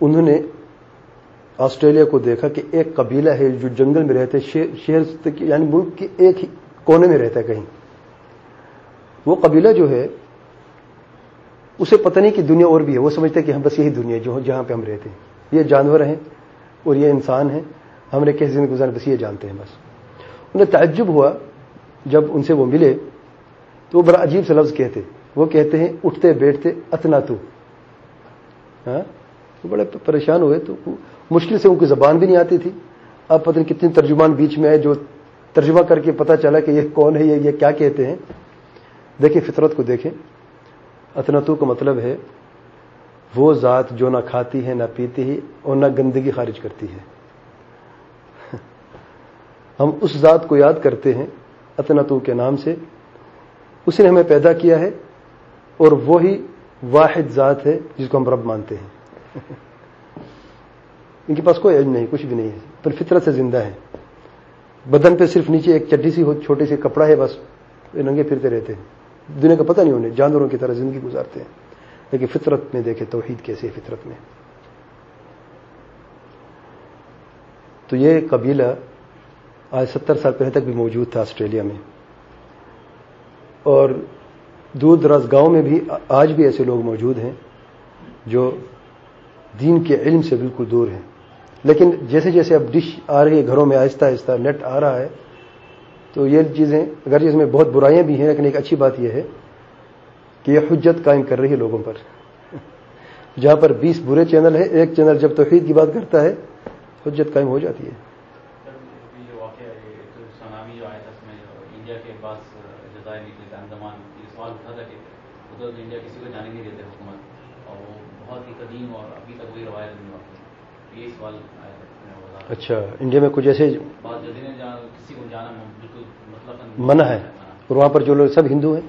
انہوں نے آسٹریلیا کو دیکھا کہ ایک قبیلہ ہے جو جنگل میں رہتے شہر یعنی ملک کے ایک ہی کونے میں رہتا ہے کہیں۔ وہ قبیلہ جو ہے، اسے پتہ نہیں کہ دنیا اور بھی ہے۔ وہ سمجھتے کہ ہم بس یہی دنیا جو جہاں پہ ہم رہتے ہیں۔ یہ جانور ہیں اور یہ انسان ہیں۔ ہم نے کیسے زندگی گزار بس یہ جانتے ہیں بس۔ انہیں تعجب ہوا۔ جب ان سے وہ ملے، تو وہ بڑا عجیب سے لفظ کہتے وہ کہتے ہیں، اٹھتے، بیٹھتے، اتنا تو۔ ہاں؟ بڑے پریشان ہوئے تو مشکل سے ان کی زبان بھی نہیں آتی تھی۔ اب پتہ نہیں کتنی ترجمان بیچ میں آئے جو ترجمہ کر کے پتا چلا کہ یہ کون ہے یہ کیا کہتے ہیں۔ دیکھیں، فطرت کو دیکھیں۔ اتنتو کا مطلب ہے، وہ ذات جو نہ کھاتی ہے، نہ پیتی ہے اور نہ گندگی خارج کرتی ہے۔ ہم اس ذات کو یاد کرتے ہیں اتنتو کے نام سے۔ اس نے ہمیں پیدا کیا ہے اور وہی واحد ذات ہے جس کو ہم رب مانتے ہیں۔ ان کے پاس کوئی علم نہیں، کچھ بھی نہیں ہے۔ پر فطرت سے زندہ ہے۔ بدن پہ صرف نیچے ایک چڈی سی ہو، چھوٹی سی کپڑا ہے، بس ننگے پھرتے رہتے ہیں۔ دنیا کا پتہ نہیں انہیں جانوروں کی طرح زندگی گزارتے ہیں۔ لیکن فطرت میں دیکھے توحید کیسے فطرت میں۔ تو یہ قبیلہ آج ستر سال پہلے تک بھی موجود تھا آسٹریلیا میں۔ اور دور دراز گاؤں میں بھی آج بھی ایسے لوگ موجود ہیں جو دین کے علم سے بالکل دور ہیں۔ لیکن جیسے جیسے اب ڈش آ رہی ہے گھروں میں، آہستہ آہستہ، نیٹ آ رہا ہے تو یہ چیزیں، اگر اس میں بہت برائیاں بھی ہیں، لیکن ایک اچھی بات یہ ہے کہ یہ حجت قائم کر رہی ہے لوگوں پر۔ جہاں پر بیس برے چینل ہے ایک چینل جب توحید کی بات کرتا ہے، حجت قائم ہو جاتی ہے۔ انڈیا کسی کو جانے نہیں دیتے حکومت اور وہ بہت ہی قدیم اور ابھی تک وہی روایت نہیں واقع یہ سوال اچھا انڈیا میں کچھ ایسے نے کسی کو جانا بالکل مطلب منع ہے اور وہاں پر جو لوگ سب ہندو ہیں۔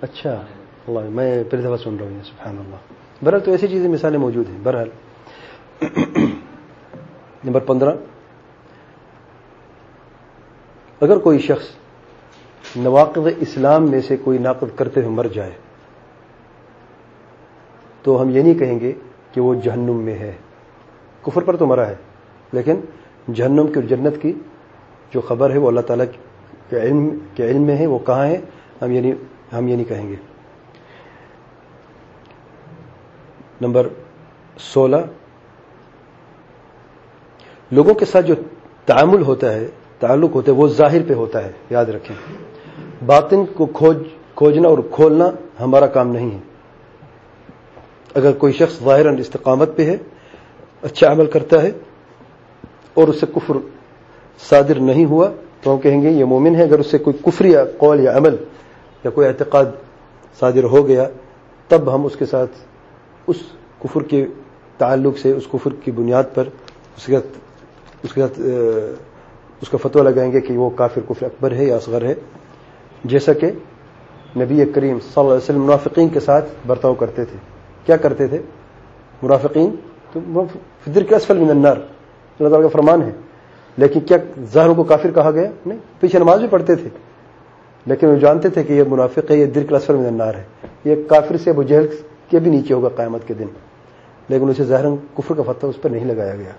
اچھا۔ اللہ میں پہلی دفعہ سن رہا ہوں سبحان اللہ۔ بہرحال تو ایسی چیزیں مثالیں موجود ہیں۔ بہرحال نمبر پندرہ۔ اگر کوئی شخص نواقد اسلام میں سے کوئی ناقد کرتے ہوئے مر جائے تو ہم یہ نہیں کہیں گے کہ وہ جہنم میں ہے۔ کفر پر تو مرا ہے، لیکن جہنم کی اور جنت کی جو خبر ہے وہ اللہ تعالیٰ کے علم کے علم میں ہے، وہ کہاں ہے، ہم یہ نہیں ہم یہ نہیں کہیں گے۔ نمبر سولہ۔ لوگوں کے ساتھ جو تعامل ہوتا ہے، تعلق ہوتا ہے، وہ ظاہر پہ ہوتا ہے، یاد رکھیں۔ باطن کو کھوج، کھوجنا اور کھولنا ہمارا کام نہیں ہے۔ اگر کوئی شخص ظاہر استقامت پہ ہے اچھا عمل کرتا ہے اور اس سے کفر صادر نہیں ہوا تو ہم کہیں گے یہ مومن ہے، اگر اس سے کوئی کفر یا قول یا عمل یا کوئی اعتقاد صادر ہو گیا، تب ہم اس کے ساتھ اس کفر کے تعلق سے، اس کفر کی بنیاد پر اس کے ساتھ، اس کے ساتھ اس کا فتویٰ لگائیں گے کہ وہ کافر، کفر اکبر ہے یا اصغر ہے۔ جیسا کہ نبی کریم صلی اللہ علیہ وسلم منافقین کے ساتھ برتاؤ کرتے تھے۔ کیا کرتے تھے؟ منافقین تو فدر کے اسفل من النار۔ اللہ تعالیٰ کا فرمان ہے۔ لیکن کیا ظاہروں کو کافر کہا گیا؟ نہیں، پیچھے نماز بھی پڑھتے تھے۔ لیکن وہ جانتے تھے کہ یہ منافق ہے، یہ در کے اسفل من النار ہے۔ یہ کافر سے ابو جہل کے بھی نیچے ہوگا قیامت کے دن۔ لیکن اسے ظاہر کفر کا فتح اس پر نہیں لگایا گیا۔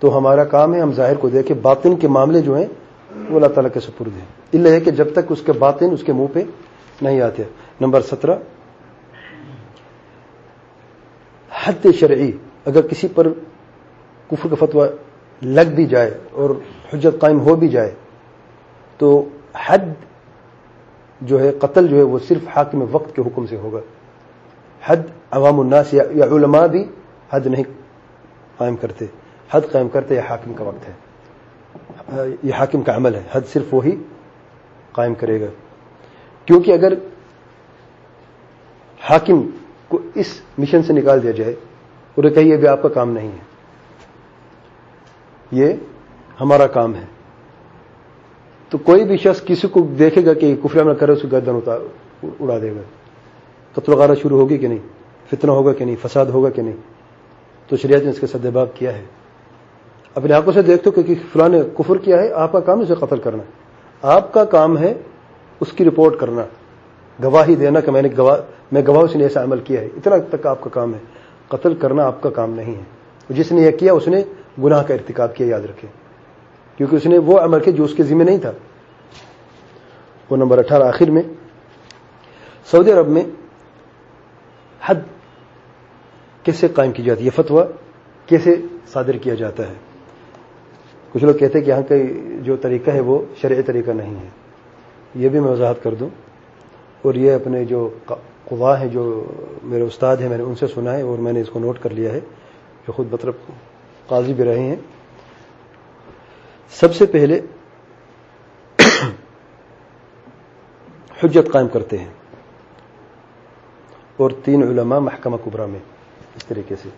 تو ہمارا کام ہے ہم ظاہر کو دیکھیں، باطن کے معاملے جو ہیں، وہ اللہ تعالیٰ کے سپرد ہیں۔ اللہ ہے کہ جب تک اس کے باطن اس کے منہ پہ نہیں آتے۔ نمبر سترہ۔ حد شرعی۔ اگر کسی پر کفر کا فتویٰ لگ بھی جائے اور حجت قائم ہو بھی جائے، تو حد جو ہے، قتل جو ہے، وہ صرف حاکم وقت کے حکم سے ہوگا۔ حد عوام الناس یا علماء بھی حد نہیں قائم کرتے۔ حد قائم کرتے یہ حاکم کا وقت ہے۔ یہ حاکم کا عمل ہے۔ حد صرف وہی قائم کرے گا۔ کیونکہ اگر حاکم کو اس مشن سے نکال دیا جائے اور کہیے بھی آپ کا کام نہیں ہے۔ یہ ہمارا کام ہے۔ تو کوئی بھی شخص کسی کو دیکھے گا کہ کفر عمل کرے، اس کو گردن اڑا دے گا۔ قتل وغیرہ شروع ہوگی کہ نہیں؟ فتنہ ہوگا کہ نہیں؟ فساد ہوگا کہ نہیں؟ تو شریعت نے اس کے سدباب کیا ہے۔ اپنے آنکھوں سے دیکھتے ہو کہ فلاں نے کفر کیا ہے، آپ کا کام اسے قتل کرنا۔ آپ کا کام ہے اس کی رپورٹ کرنا، گواہی دینا کہ میں نے گواہ، میں گواہ اس نے ایسا عمل کیا ہے۔ اتنا تک آپ کا کام ہے۔ قتل کرنا آپ کا کام نہیں ہے۔ جس نے یہ کیا، اس نے گناہ کا ارتکاب کیا، یاد رکھے کیونکہ اس نے وہ عمل کیا جو اس کے ذمہ نہیں تھا۔ وہ نمبر اٹھارہ، آخر میں۔ سعودی عرب میں حد کیسے قائم کی جاتی ہے؟ فتویٰ کیسے صادر کیا جاتا ہے؟ کچھ لوگ کہتے ہیں کہ یہاں کا جو طریقہ ہے وہ شرعی طریقہ نہیں ہے۔ یہ بھی میں وضاحت کر دوں۔ اور یہ اپنے جو قوا ہیں جو میرے استاد ہیں، میں نے ان سے سنا ہے اور میں نے اس کو نوٹ کر لیا ہے جو خود مطلب قاضی بھی رہے ہیں۔ سب سے پہلے حجت قائم کرتے ہیں اور تین علماء محکمہ کبرا میں اس طریقے سے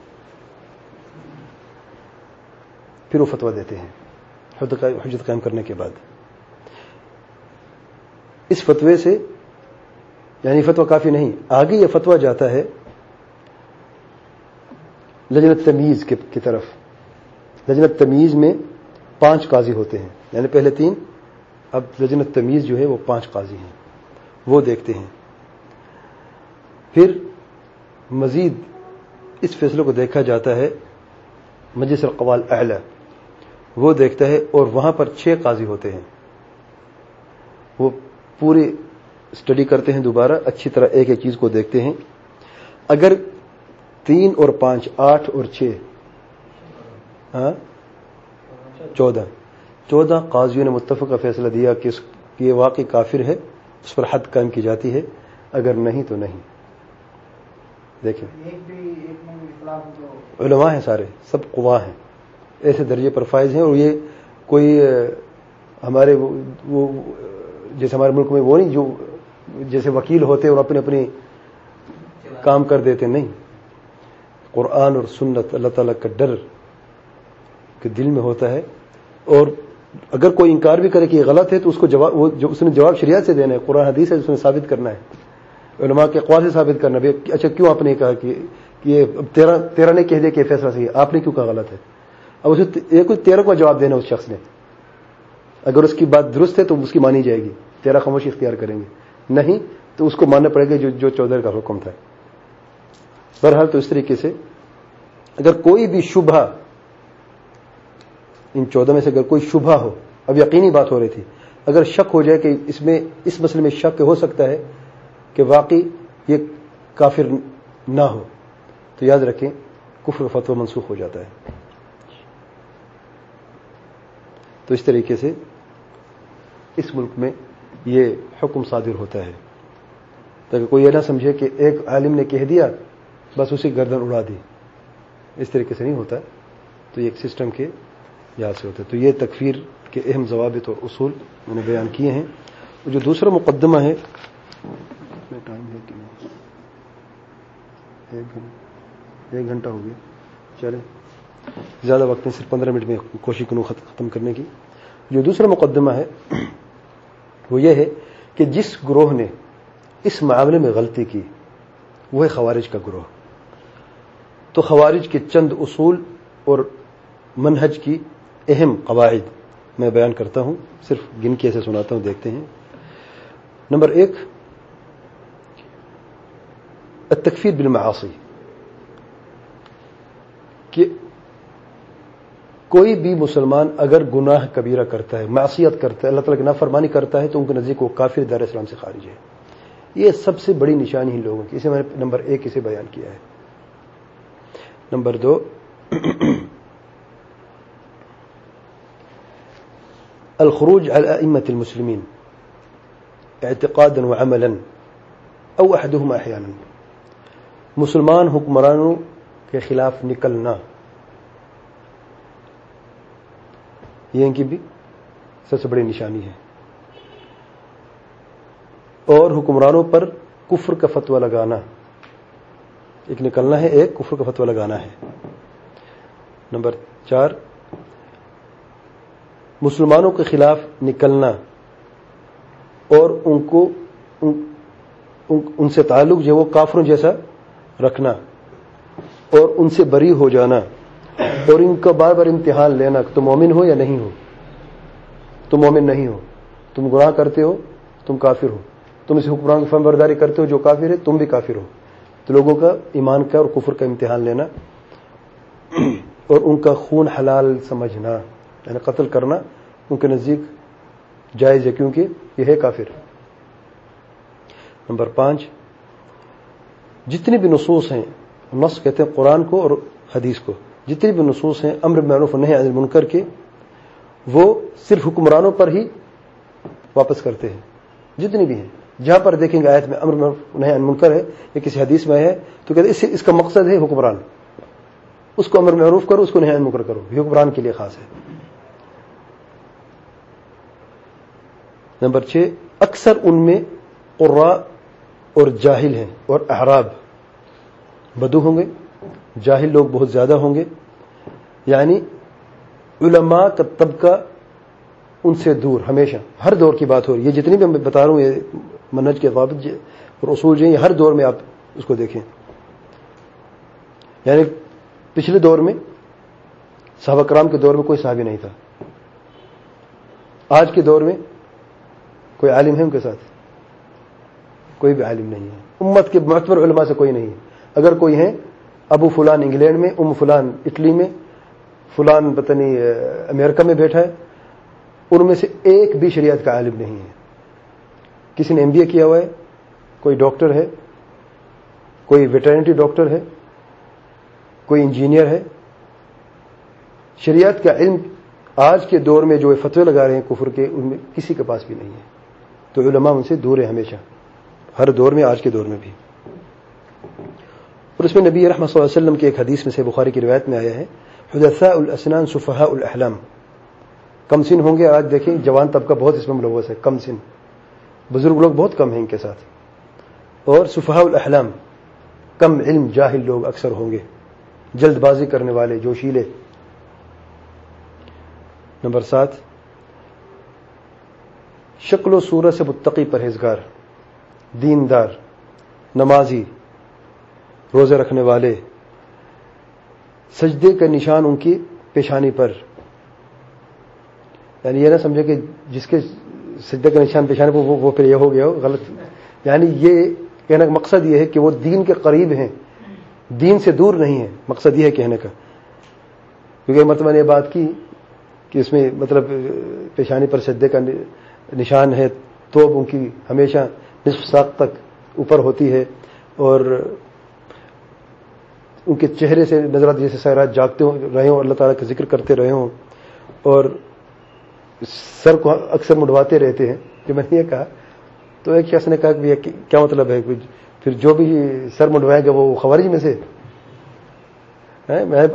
پھر وہ فتویٰ دیتے ہیں حجت قائم کرنے کے بعد۔ اس فتوے سے یعنی فتویٰ کافی نہیں، آگے یہ فتویٰ جاتا ہے لجنت تمیز کی طرف۔ لجنت تمیز میں پانچ قاضی ہوتے ہیں۔ یعنی پہلے تین، اب لجنت تمیز جو ہے وہ پانچ قاضی ہیں۔ وہ دیکھتے ہیں۔ پھر مزید اس فیصلے کو دیکھا جاتا ہے، مجلس القوال اہل وہ دیکھتا ہے اور وہاں پر چھ قاضی ہوتے ہیں۔ وہ پوری اسٹڈی کرتے ہیں دوبارہ اچھی طرح ایک ایک چیز کو دیکھتے ہیں۔ اگر تین اور پانچ آٹھ اور چھ ہاں؟ چودہ۔ چودہ قاضیوں نے متفق کا فیصلہ دیا کہ یہ واقعی کافر ہے اس پر حد قائم کی جاتی ہے۔ اگر نہیں تو نہیں۔ دیکھیں۔ علماء ہیں سارے سب قوا ہیں۔ ایسے درجے پر فائز ہیں اور یہ کوئی ہمارے وہ جیسے ہمارے ملک میں وہ نہیں جو جیسے وکیل ہوتے اور اپنے اپنی کام کر دیتے نہیں۔ قرآن اور سنت اللہ تعالیٰ کا ڈر کے دل میں ہوتا ہے۔ اور اگر کوئی انکار بھی کرے کہ یہ غلط ہے، تو اس کو جواب، وہ جو اس نے جواب شریعت سے دینا ہے، قرآن حدیث ہے، اس نے ثابت کرنا ہے۔ علماء کے اقوال سے ثابت کرنا بھی اچھا کیوں آپ نے کہا کہ یہ تیرہ تیرہ نے کہہ دیا کہ فیصلہ صحیح ہے؟ آپ نے کیوں کہا غلط ہے؟ اب اسے ایک تیرہ کو جواب دینا اس شخص نے۔ اگر اس کی بات درست ہے تو اس کی مانی جائے گی۔ تیرہ خاموشی اختیار کریں گے۔ نہیں، تو اس کو ماننا پڑے گا جو جو چودھری کا حکم تھا۔ بہرحال تو اس طریقے سے اگر کوئی بھی شبہ، ان چودہ میں سے اگر کوئی شبہ ہو، اب یقینی بات ہو رہی تھی، اگر شک ہو جائے کہ اس میں اس مسئلے میں شک ہو سکتا ہے کہ واقعی یہ کافر نہ ہو، تو یاد رکھیں، کفر فتو منسوخ ہو جاتا ہے۔ تو اس طریقے سے اس ملک میں یہ حکم صادر ہوتا ہے۔ تاکہ کوئی یہ نہ سمجھے کہ ایک عالم نے کہہ دیا، بس اسی گردن اڑا دی۔ اس طریقے سے نہیں ہوتا۔ تو یہ ایک سسٹم کے یاد سے ہوتا ہے۔ تو یہ تکفیر کے اہم ضوابط اور اصول میں نے بیان کیے ہیں۔ جو دوسرا مقدمہ ہے ایک گھنٹہ ہو گیا۔ چلے زیادہ وقت نہیں، صرف پندرہ منٹ میں کوشش کروں، ختم کرنے کی۔ جو دوسرا مقدمہ ہے وہ یہ ہے کہ جس گروہ نے اس معاملے میں غلطی کی، وہ ہے خوارج کا گروہ۔ تو خوارج کے چند اصول اور منہج کی اہم قواعد میں بیان کرتا ہوں، صرف گن کے ایسے سناتا ہوں، دیکھتے ہیں۔ نمبر ایک، التکفیر بالمعاصی، کہ کوئی بھی مسلمان اگر گناہ کبیرہ کرتا ہے، معصیت کرتا ہے، اللہ تعالیٰ کی نافرمانی کرتا ہے، تو ان کے نزدیک وہ کافر دار اسلام سے خارج ہے۔ یہ سب سے بڑی نشانی ہی لوگوں کی۔ اسے میں نے نمبر ایک اسے بیان کیا ہے۔ نمبر دو، الخروج على أئمة المسلمين اعتقادا وعملا او احدهما احيانا مسلمان حکمرانوں کے خلاف نکلنا۔ یہ ان کی بھی سب سے بڑی نشانی ہے۔ اور حکمرانوں پر کفر کا فتویٰ لگانا۔ ایک نکلنا ہے، ایک کفر کا فتویٰ لگانا ہے۔ نمبر چار، مسلمانوں کے خلاف نکلنا اور ان کو، ان سے تعلق جو وہ کافروں جیسا رکھنا اور ان سے بری ہو جانا۔ اور ان کا بار بار امتحان لینا تم مومن ہو یا نہیں ہو۔ تم مومن نہیں ہو۔ تم گناہ کرتے ہو، تم کافر ہو۔ تم اس حکمران کی برداری کرتے ہو جو کافر ہے، تم بھی کافر ہو۔ تو لوگوں کا ایمان کا اور کفر کا امتحان لینا اور ان کا خون حلال سمجھنا یعنی قتل کرنا ان کے نزدیک جائز ہے کیونکہ یہ ہے کافر۔ نمبر پانچ، جتنی بھی نصوص ہیں، نص کہتے ہیں قرآن کو اور حدیث کو۔ جتنی بھی نصوص ہیں، امر معروف نہیں عدل منکر کے، وہ صرف حکمرانوں پر ہی واپس کرتے ہیں۔ جتنی بھی ہیں۔ جہاں پر دیکھیں گے آیت میں امر معروف نہیں منکر ہے یا کسی حدیث میں ہے، تو کہتے اس اس کا مقصد ہے حکمران۔ اس کو امر معروف کرو، اس کو نہیں منکر کرو، یہ حکمران کے لیے خاص ہے۔ نمبر چھ، اکثر ان میں قرا اور جاہل ہیں اور احراب۔ بدو ہوں گے۔ جاہل لوگ بہت زیادہ ہوں گے۔ یعنی علماء کا طبقہ ان سے دور، ہمیشہ، ہر دور کی بات ہو رہی ہے۔ جتنی بھی میں بتا رہا ہوں، یہ منج کے وابط اور اصول جو ہیں ہر دور میں آپ اس کو دیکھیں۔ یعنی پچھلے دور میں صحابہ کرام کے دور میں کوئی صحابی نہیں تھا۔ آج کے دور میں کوئی عالم ہے ان کے ساتھ؟ کوئی بھی عالم نہیں ہے۔ امت کے معتبر علماء سے کوئی نہیں ہے۔ اگر کوئی ہے ابو فلان انگلینڈ میں، ام فلان اٹلی میں، فلان پتہ نہیں امریکہ میں بیٹھا ہے۔ ان میں سے ایک بھی شریعت کا عالم نہیں ہے۔ کسی نے ایم بی اے کیا ہوا ہے؟ کوئی ڈاکٹر ہے؟ کوئی ویٹرنٹی ڈاکٹر ہے؟ کوئی انجینئر ہے؟ شریعت کا علم آج کے دور میں جو فتوے لگا رہے ہیں کفر کے، ان میں کسی کے پاس بھی نہیں ہے۔ تو علماء ان سے دور ہے ہمیشہ، ہر دور میں، آج کے دور میں بھی۔ اور اس میں نبی رحمۃ صلی اللہ علیہ وسلم کی ایک حدیث میں سے بخاری کی روایت میں آیا ہے، حدثاء الاسنان صفحاء الاحلام. کم سن ہوں گے، آج دیکھیں، جوان طبقہ بہت اس میں ملوث ہے، کم سن۔ بزرگ لوگ بہت کم ہیں ان کے ساتھ۔ اور صفحاء الاحلام، کم علم جاہل لوگ اکثر ہوں گے، جلد بازی کرنے والے، جوشیلے۔ نمبر سات، شکل و صورت سے متقی پرہیزگار، دیندار، نمازی۔ روزے رکھنے والے، سجدے کا نشان ان کی پیشانی پر۔ یعنی یہ نہ سمجھے کہ جس کے سجدے کا نشان پیشانی پر، وہ پھر یہ ہو گیا ہو غلط۔ یعنی یہ کہنے کا مقصد یہ ہے کہ وہ دین کے قریب ہیں۔ دین سے دور نہیں ہے مقصد یہ ہے کہنے کا۔ کیونکہ مطلب نے یہ بات کی کہ اس میں مطلب پیشانی پر سجدے کا نشان ہے، تو ان کی ہمیشہ نصف ساق تک اوپر ہوتی ہے۔ اور ان کے چہرے سے نظر آتے جیسے سیرات جاگتے رہے ہوں، اللہ تعالیٰ کا ذکر کرتے رہے ہوں۔ اور سر کو اکثر مڑواتے رہتے ہیں، جو میں نے یہ کہا۔ تو ایک شخص نے کہا کہ کیا مطلب ہے پھر جو بھی سر مڈوائے گا وہ خوارج میں سے؟ میں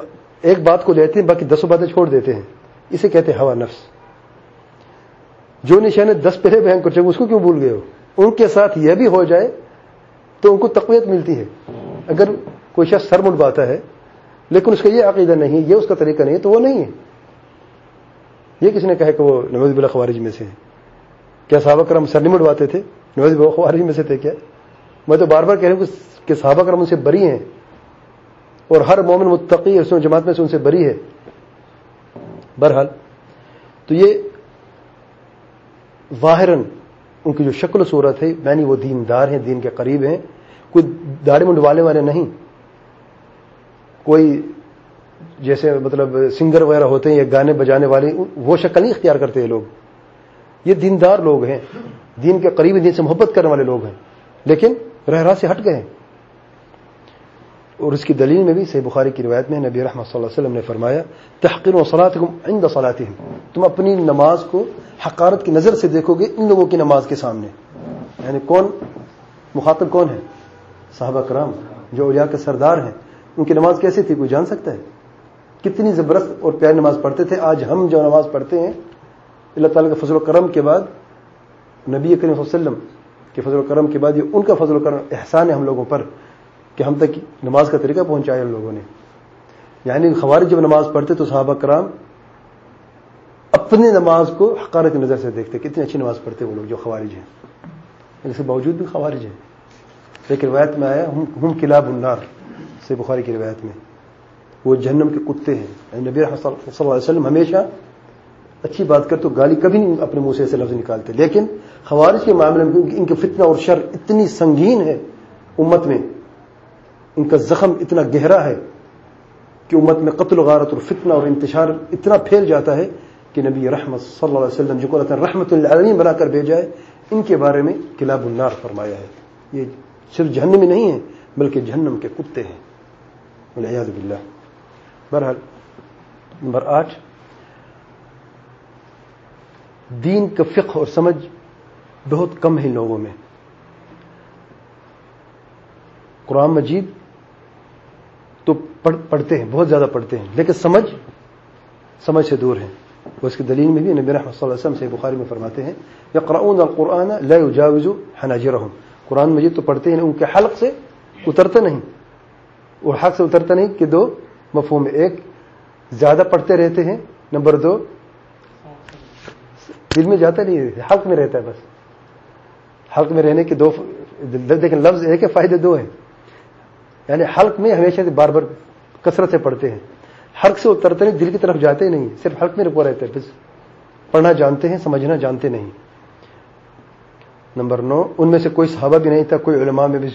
ایک بات کو لیتے ہیں، باقی دسوں باتیں چھوڑ دیتے ہیں۔ اسے کہتے ہیں ہوا نفس۔ جو نشانے دس پہلے بیان کر چکے اس کو کیوں بھول گئے ہو؟ ان کے ساتھ یہ بھی ہو جائے تو ان کو تقویت ملتی ہے۔ اگر کوئی شخص سر مڈواتا ہے، لیکن اس کا یہ عقیدہ نہیں، یہ اس کا طریقہ نہیں ہے تو وہ نہیں ہے۔ یہ کس نے کہا کہ وہ نوز بلا خوارج میں سے کیا صحابہ کرم سر نہیں مڈواتے تھے؟ نوز بلا خوارج میں سے تھے کیا؟ میں تو بار بار کہہ رہا ہوں کہ صحابہ کرم ان سے بری ہیں، اور ہر مومن متقی اس جماعت میں سے ان سے بری ہے۔ بہرحال، تو یہ واہرن ان کی جو شکل و صورت ہے یعنی وہ دیندار ہیں، دین کے قریب ہیں، کوئی داڑھی منڈوانے والے نہیں۔ کوئی جیسے مطلب سنگر وغیرہ ہوتے ہیں یا گانے بجانے والے، وہ شکل نہیں اختیار کرتے ہیں لوگ۔ یہ دیندار لوگ ہیں۔ دین کے قریب دین سے محبت کرنے والے لوگ ہیں۔ لیکن رہ راہ سے ہٹ گئے اور اس کی دلیل میں بھی صحیح بخاری کی روایت میں نبی رحمۃ صلی اللہ علیہ وسلم نے فرمایا تحقیر و صلاحت عند صلاحت تم اپنی نماز کو حقارت کی نظر سے دیکھو گے ان لوگوں کی نماز کے سامنے۔ یعنی کون مخاطب کون ہے؟ صحابہ کرام جو اولیاء کے سردار ہیں۔ ان کی نماز کیسی تھی کوئی جان سکتا ہے؟ کتنی زبردست اور پیاری نماز پڑھتے تھے۔ آج ہم جو نماز پڑھتے ہیں، اللہ تعالیٰ کے فضل و کرم کے بعد، نبی کریم صلی اللہ علیہ وسلم کے فضل و کرم کے بعد یہ ان کا فضل و کرم احسان ہے ہم لوگوں پر کہ ہم تک نماز کا طریقہ پہنچایا ان لوگوں نے۔ یعنی خوارج جب نماز پڑھتے تو صحابہ کرام اپنی نماز کو حقارت کی نظر سے دیکھتے، کتنی اچھی نماز پڑھتے وہ لوگ جو خوارج ہیں۔ اس کے باوجود بھی خوارج ہیں۔ ایک روایت میں آیا ہم کلاب النار۔ سے بخاری کی روایت میں، وہ جہنم کے کتے ہیں۔ یعنی نبی صلی اللہ علیہ وسلم ہمیشہ اچھی بات کر تو گالی کبھی نہیں اپنے منہ سے ایسے لفظ نکالتے۔ لیکن خوارج کے معاملے میں ان کے فتنہ اور شر اتنی سنگین ہے امت میں، ان کا زخم اتنا گہرا ہے کہ امت میں قتل و غارت اور فتنہ اور انتشار اتنا پھیل جاتا ہے کہ نبی رحمت صلی اللہ علیہ وسلم جو کو رحمت اللہ بنا کر بھیجا ہے، ان کے بارے میں کلاب النار فرمایا ہے۔ یہ صرف جہنمی نہیں ہے، بلکہ جہنم کے کتے ہیں۔ باللہ بہرحال نمبر آٹھ. دین کا فقہ اور سمجھ بہت کم ہے لوگوں میں. قرآن مجید تو پڑھتے ہیں، بہت زیادہ پڑھتے ہیں، لیکن سمجھ سمجھ سے دور ہیں. وہ اس کی دلیل میں بھی نبی رحمۃ صلی اللہ علیہ وسلم سے بخاری میں فرماتے ہیں یا قرآن القرآن لجاوز حناجرہم. قرآن مجید تو پڑھتے ہیں ان کے حلق سے اترتا نہیں. وہ حق سے اترتا نہیں کہ دو مفہوم ایک زیادہ پڑھتے رہتے ہیں، نمبر دو، دل میں جاتا نہیں، حلق میں رہتا ہے بس۔ حلق میں رہنے کے دو دیکھیں، لفظ ایک ہے، فائدے دو ہیں۔ یعنی حلق میں ہمیشہ سے بار بار کثرت سے پڑھتے ہیں۔ حلق سے اترتے نہیں، دل کی طرف جاتے نہیں، صرف حلق میں رکو رہتے ہیں، بس۔ پڑھنا جانتے ہیں، سمجھنا جانتے نہیں۔ نمبر نو، ان میں سے کوئی صحابہ بھی نہیں تھا، کوئی علماء میں بھی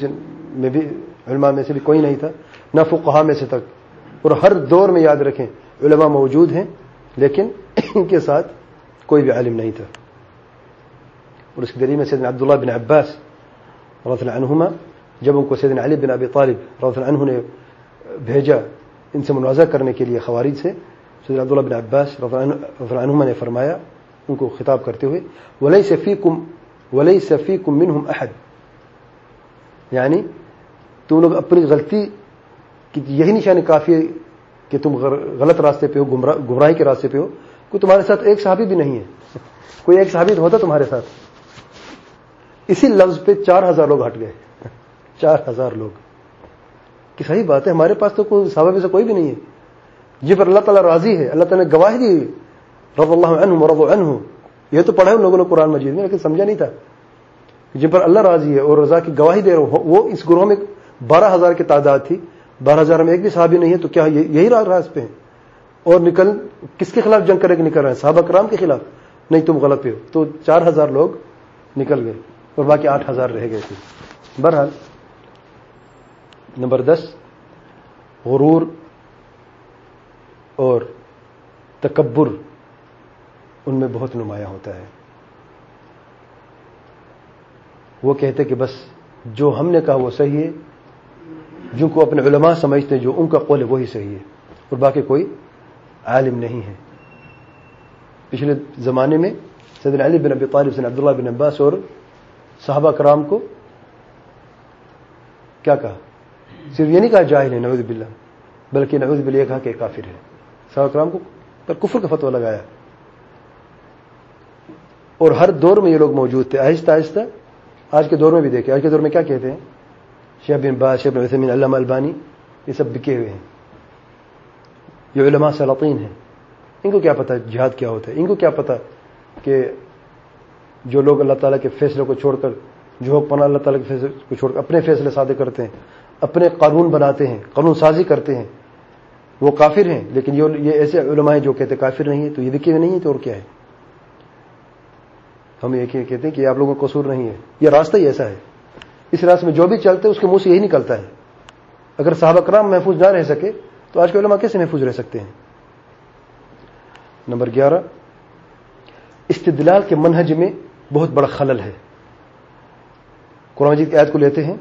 میں بھی علماء میں سے بھی کوئی نہیں تھا، نہ فقہا میں سے تک۔ اور ہر دور میں یاد رکھیں، علماء موجود ہیں، لیکن ان کے ساتھ کوئی بھی عالم نہیں تھا۔ اور اس کی دلیل میں سیدنا عبداللہ بن عباس رضی اللہ عنہما، جب ان کو سیدنا علی بن ابی طالب رضی اللہ عنہ نے بھیجا ان سے مناظر کرنے کے لیے خوارج سے، سیدنا عبداللہ بن عباس رضی اللہ عنہما نے فرمایا، ان کو خطاب کرتے ہوئے ولی صفی کم ولی صفی کم منہم احد یعنی تم لوگ اپنی غلطی کی یہی نشانی کافی ہے کہ تم غلط راستے پہ ہو گمراہی کے راستے پہ ہو۔ کوئی تمہارے ساتھ ایک صحابی بھی نہیں ہے۔ کوئی ایک صحابی ہوتا تمہارے ساتھ۔ اسی لفظ پہ چار ہزار لوگ ہٹ گئے۔ چار ہزار لوگ۔ کہ صحیح بات ہے، ہمارے پاس تو کوئی صحابہ سے کوئی بھی نہیں ہے۔ جی پر اللہ تعالیٰ راضی ہے، اللہ تعالیٰ نے گواہی دی۔ رض اللہ عنہ رض عنہ۔ یہ تو پڑھا ہے ان لوگوں نے قرآن مجید میں، لیکن سمجھا نہیں تھا۔ جن پر اللہ راضی ہے اور رضا کی گواہی دے رہا وہ اس گروہ میں بارہ ہزار کی تعداد تھی۔ بارہ ہزار میں ایک بھی صحابی نہیں ہے تو کیا یہی راز پہ ہیں؟ اور نکل کس کے خلاف جنگ کرے کے نکل رہے ہیں؟ صحابہ کرام کے خلاف۔ نہیں تم غلط پہ ہو۔ تو چار ہزار لوگ نکل گئے اور باقی آٹھ ہزار رہ گئے تھے۔ بہرحال، نمبر دس، غرور اور تکبر ان میں بہت نمایاں ہوتا ہے۔ وہ کہتے کہ بس جو ہم نے کہا وہ صحیح ہے جن کو اپنے علماء سمجھتے ہیں جو ان کا قول ہے وہی صحیح ہے، اور باقی کوئی عالم نہیں ہے۔ پچھلے زمانے میں سید علی بن ابی طالب سے عبداللہ بن عباس اور صحابہ کرام کو کیا کہا؟ صرف یہ نہیں کہا جاہل ہے نوید بلّہ بلکہ نوید بل یہ کہا کہ کافر ہے۔ صحابہ کرام کو پر کفر کا فتویٰ لگایا۔ اور ہر دور میں یہ لوگ موجود تھے، آہستہ آہستہ۔ آج کے دور میں بھی دیکھے آج کے دور میں کیا کہتے ہیں؟ شیخ بن باز، شیخ بن علامہ البانی، یہ سب بکے ہوئے ہیں۔ یہ علماء سلاطین ہیں۔ ان کو کیا پتا جہاد کیا ہوتا ہے؟ ان کو کیا پتا کہ جو لوگ اللہ تعالیٰ کے فیصلے کو چھوڑ کر، جو پناہ اللہ تعالیٰ کے فیصلے کو چھوڑ کر اپنے فیصلے سادے کرتے ہیں، اپنے قانون بناتے ہیں، قانون سازی کرتے ہیں، وہ کافر ہیں۔ لیکن یہ ایسے علماء ہیں جو کہتے ہیں کافر نہیں ہے تو یہ بکے ہوئے نہیں ہے تو اور کیا ہے؟ ہم یہ کہتے ہیں کہ آپ لوگوں کا قصور نہیں ہے۔ یہ راستہ ہی ایسا ہے۔ اس راستے میں جو بھی چلتے اس کے منہ سے یہی نکلتا ہے۔ اگر صحابہ کرام محفوظ نہ رہ سکے، تو آج کے علماء کیسے محفوظ رہ سکتے ہیں؟ نمبر گیارہ، استدلال کے منہج میں بہت بڑا خلل ہے۔ قرآن مجید کی آیت کو لیتے ہیں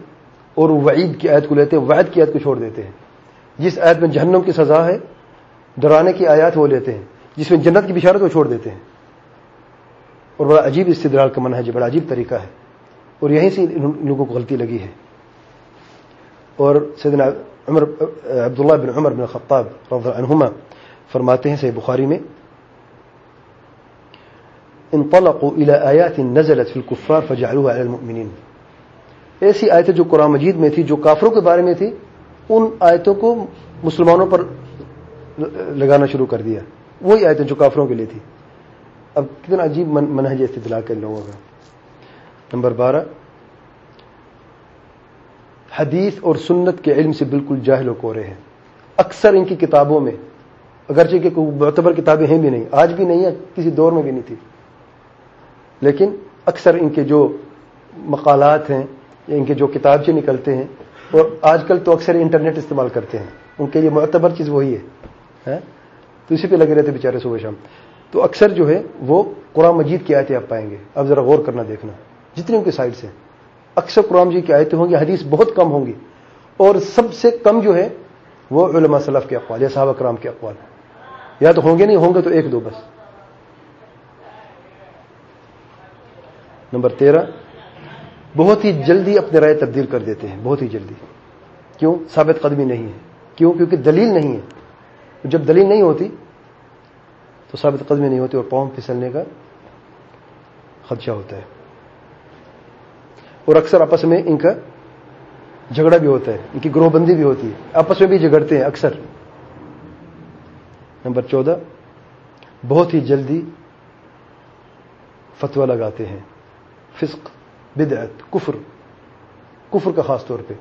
اور وعید کی آیت کو لیتے ہیں، وعید کی آیت کو چھوڑ دیتے ہیں۔ جس آیت میں جہنم کی سزا ہے، ڈرانے کی آیات وہ لیتے ہیں، جس میں جنت کی بشارت وہ چھوڑ دیتے ہیں۔ اور بڑا عجیب استدلال کا منہج ہے، بڑا عجیب طریقہ ہے۔ اور یہیں سے ان لوگوں کو غلطی لگی ہے۔ اور سیدنا عمر، عبداللہ بن عمر بن خطاب رضی عنہما فرماتے ہیں، صحیح بخاری میں، انطلقوا الى آیات نزلت في الكفار فجعلوها على المؤمنين ایسی آیتیں جو قرآن مجید میں تھی، جو کافروں کے بارے میں تھی، ان آیتوں کو مسلمانوں پر لگانا شروع کر دیا۔ وہی آیتیں جو کافروں کے لیے تھی۔ اب کتنا عجیب منہج استدلال کر لوگوں کا۔ نمبر بارہ، حدیث اور سنت کے علم سے بالکل جاہل و کورے ہیں۔ اکثر ان کی کتابوں میں، اگرچہ کہ کوئی معتبر کتابیں ہیں بھی نہیں، آج بھی نہیں ہے کسی دور میں بھی نہیں تھی۔ لیکن اکثر ان کے جو مقالات ہیں یا ان کے جو کتابچے نکلتے ہیں، اور آج کل تو اکثر انٹرنیٹ استعمال کرتے ہیں۔ ان کے لیے معتبر چیز وہی ہے تو اسی پہ لگے رہتے بیچارے صبح شام۔ تو اکثر جو ہے وہ قرآن مجید کی آیتیں آپ پائیں گے۔ اب ذرا غور کرنا، دیکھنا۔ جتنے ان کی سائڈ سے اکثر قرآن جی کی آیتیں ہوں گی، حدیث بہت کم ہوں گی۔ اور سب سے کم جو ہے، وہ علماء صلاف کے اقوال یا صحابہ کرام کے اقوال یا تو ہوں گے نہیں، ہوں گے تو ایک دو بس۔ نمبر تیرہ، بہت ہی جلدی اپنے رائے تبدیل کر دیتے ہیں، بہت ہی جلدی۔ کیوں؟ ثابت قدمی نہیں ہے۔ کیوں؟ کیونکہ دلیل نہیں ہے۔ جب دلیل نہیں ہوتی، تو ثابت قدمی نہیں ہوتی اور پاؤں پھسلنے کا خدشہ ہوتا ہے۔ اور اکثر آپس میں ان کا جھگڑا بھی ہوتا ہے، ان کی گروہ بندی بھی ہوتی ہے۔ آپس میں بھی جھگڑتے ہیں اکثر۔ نمبر چودہ، بہت ہی جلدی فتوا لگاتے ہیں۔ فسق، بدعت، کفر۔ کفر کا خاص طور پہ،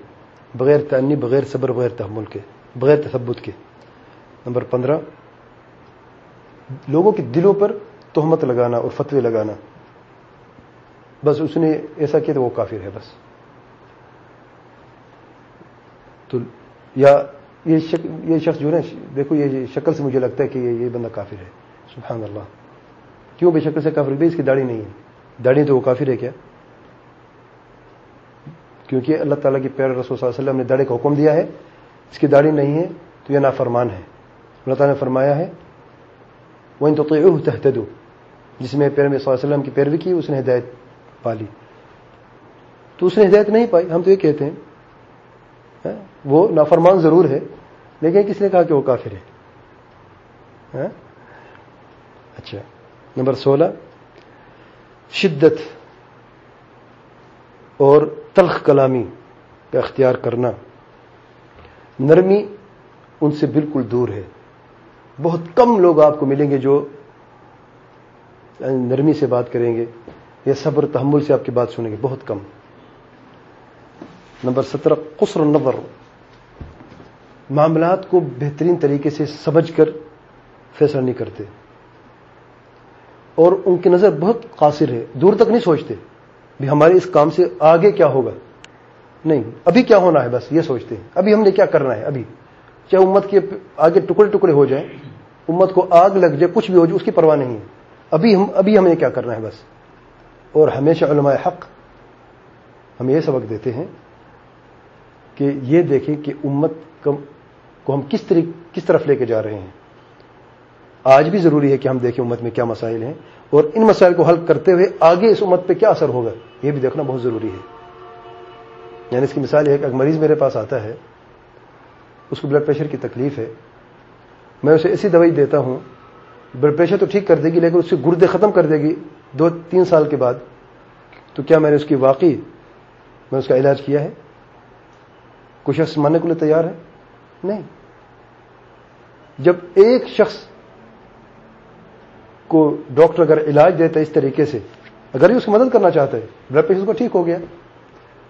بغیر تعنی بغیر صبر، بغیر تحمل کے، بغیر تثبت کے۔ نمبر پندرہ، لوگوں کے دلوں پر تہمت لگانا اور فتوے لگانا۔ بس اس نے ایسا کیا تو وہ کافر ہے بس۔ تو یا یہ شک، یہ شخص جو ہے دیکھو یہ شکل سے مجھے لگتا ہے کہ یہ بندہ کافر ہے۔ سبحان اللہ۔ کیوں بے شکل سے کافر بھی اس کی داڑھی نہیں ہے۔ داڑھی تو وہ کافر ہے کیا؟ کیونکہ اللہ تعالیٰ کی پیر رسول صلی اللہ علیہ وسلم نے داڑھی کا حکم دیا ہے۔ اس کی داڑھی نہیں ہے تو یہ نافرمان ہے۔ اللہ تعالیٰ نے فرمایا ہے وہ ان تو تحت جس میں پیر میں صلی اللہ علیہ وسلم کی پیروی کی، اس نے ہدایت پالی۔ تو اس نے ہدایت نہیں پائی۔ ہم تو یہ کہتے ہیں ہاں، وہ نافرمان ضرور ہے، لیکن کس نے کہا کہ وہ کافر ہے؟ ہاں؟ اچھا نمبر سولہ۔ شدت اور تلخ کلامی کا اختیار کرنا۔ نرمی ان سے بالکل دور ہے۔ بہت کم لوگ آپ کو ملیں گے جو نرمی سے بات کریں گے۔ یا صبر تحمل سے آپ کی بات سنیں گے، بہت کم۔ نمبر سترہ، قصر النظر۔ معاملات کو بہترین طریقے سے سمجھ کر فیصلہ نہیں کرتے۔ اور ان کی نظر بہت قاصر ہے، دور تک نہیں سوچتے بھی ہمارے اس کام سے آگے کیا ہوگا۔ نہیں، ابھی کیا ہونا ہے بس، یہ سوچتے ہیں۔ ابھی ہم نے کیا کرنا ہے؟ ابھی۔ چاہے امت کے آگے ٹکڑے ٹکڑے ہو جائیں، امت کو آگ لگ جائے، کچھ بھی ہو جائے، اس کی پرواہ نہیں ہے۔ ابھی ہم، ابھی ہمیں کیا کرنا ہے بس؟ اور ہمیشہ علماء حق ہم یہ سبق دیتے ہیں کہ یہ دیکھیں کہ امت کو ہم کس طریق کس طرف لے کے جا رہے ہیں۔ آج بھی ضروری ہے کہ ہم دیکھیں امت میں کیا مسائل ہیں اور ان مسائل کو حل کرتے ہوئے آگے اس امت پہ کیا اثر ہوگا، یہ بھی دیکھنا بہت ضروری ہے۔ یعنی اس کی مثال یہ کہ اگر مریض میرے پاس آتا ہے، اس کو بلڈ پریشر کی تکلیف ہے۔ میں اسے ایسی دوائی دیتا ہوں بلڈ پریشر تو ٹھیک کر دے گی، لیکن اس کے گردے ختم کر دے گی۔ دو تین سال کے بعد، تو کیا میں نے اس کی واقعی میں اس کا علاج کیا ہے؟ کچھ شخص ماننے کے لیے تیار ہے؟ نہیں۔ جب ایک شخص کو ڈاکٹر اگر علاج دیتا ہے اس طریقے سے، اگر ہی اس کی مدد کرنا چاہتا ہے، بلڈ پریشر کو ٹھیک ہو گیا،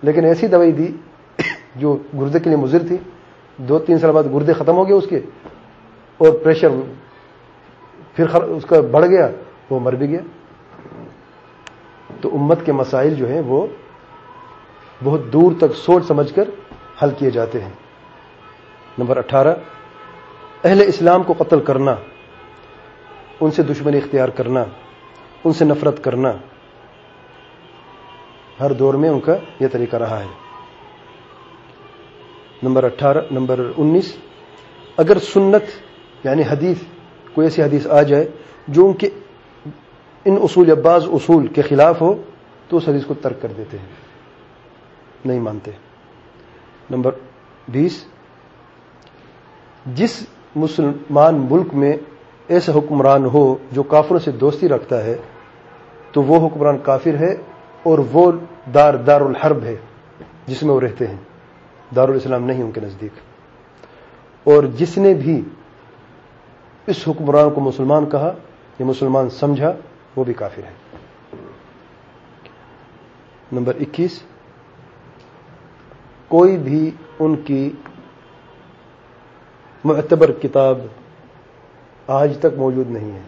لیکن ایسی دوائی دی جو گردے کے لیے مضر تھی، دو تین سال بعد گردے ختم ہو گئے اس کے، اور پریشر پھر اس کا بڑھ گیا، وہ مر بھی گیا۔ تو امت کے مسائل جو ہیں وہ بہت دور تک سوچ سمجھ کر حل کیے جاتے ہیں۔ نمبر اٹھارہ، اہل اسلام کو قتل کرنا، ان سے دشمنی اختیار کرنا، ان سے نفرت کرنا، ہر دور میں ان کا یہ طریقہ رہا ہے۔ نمبر اٹھارہ، نمبر انیس، اگر سنت یعنی حدیث، کوئی ایسی حدیث آ جائے جو ان کے ان اصول یا بعض اصول کے خلاف ہو تو اس حدیث کو ترک کر دیتے ہیں۔ نہیں مانتے۔ نمبر بیس، جس مسلمان ملک میں ایسا حکمران ہو جو کافروں سے دوستی رکھتا ہے، تو وہ حکمران کافر ہے اور وہ دار دار الحرب ہے جس میں وہ رہتے ہیں۔ دار الاسلام نہیں ان کے نزدیک۔ اور جس نے بھی اس حکمران کو مسلمان کہا یا مسلمان سمجھا وہ بھی کافر ہے نمبر اکیس، کوئی بھی ان کی معتبر کتاب آج تک موجود نہیں ہے۔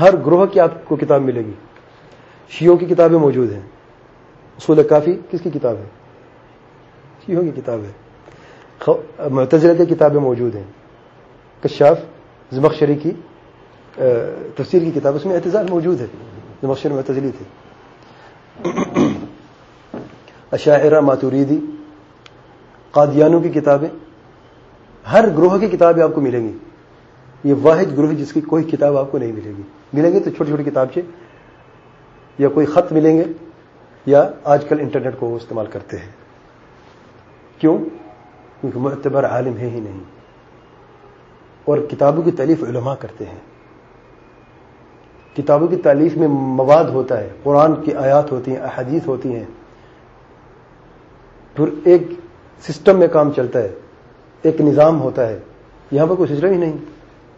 ہر گروہ کی آپ کو کتاب ملے گی۔ شیوں کی کتابیں موجود ہیں۔ اصول کافی، کس کی کتاب ہے؟ شیوں کی کتاب ہے۔ معتزلہ کی کتابیں موجود ہیں۔ کشاف، زمخشری کی۔ تفسیر کی کتاب، اس میں احتجاج موجود ہے زمخشر معتزلی تھی اشاعرہ ماتوریدی، قادیانوں کی کتابیں، ہر گروہ کی کتابیں آپ کو ملیں گی۔ یہ واحد گروہ جس کی کوئی کتاب آپ کو نہیں ملے گی۔ ملیں گے تو چھوٹی چھوٹی کتابچے، یا کوئی خط ملیں گے، یا آج کل انٹرنیٹ کو وہ استعمال کرتے ہیں۔ کیوں؟ کیونکہ معتبر عالم ہے ہی نہیں۔ اور کتابوں کی تعلیف علماء کرتے ہیں۔ کتابوں کی تعلیف میں مواد ہوتا ہے، قرآن کی آیات ہوتی ہیں، احادیث ہوتی ہیں۔ پھر ایک سسٹم میں کام چلتا ہے، ایک نظام ہوتا ہے۔ یہاں پر کوئی سسٹم ہی نہیں۔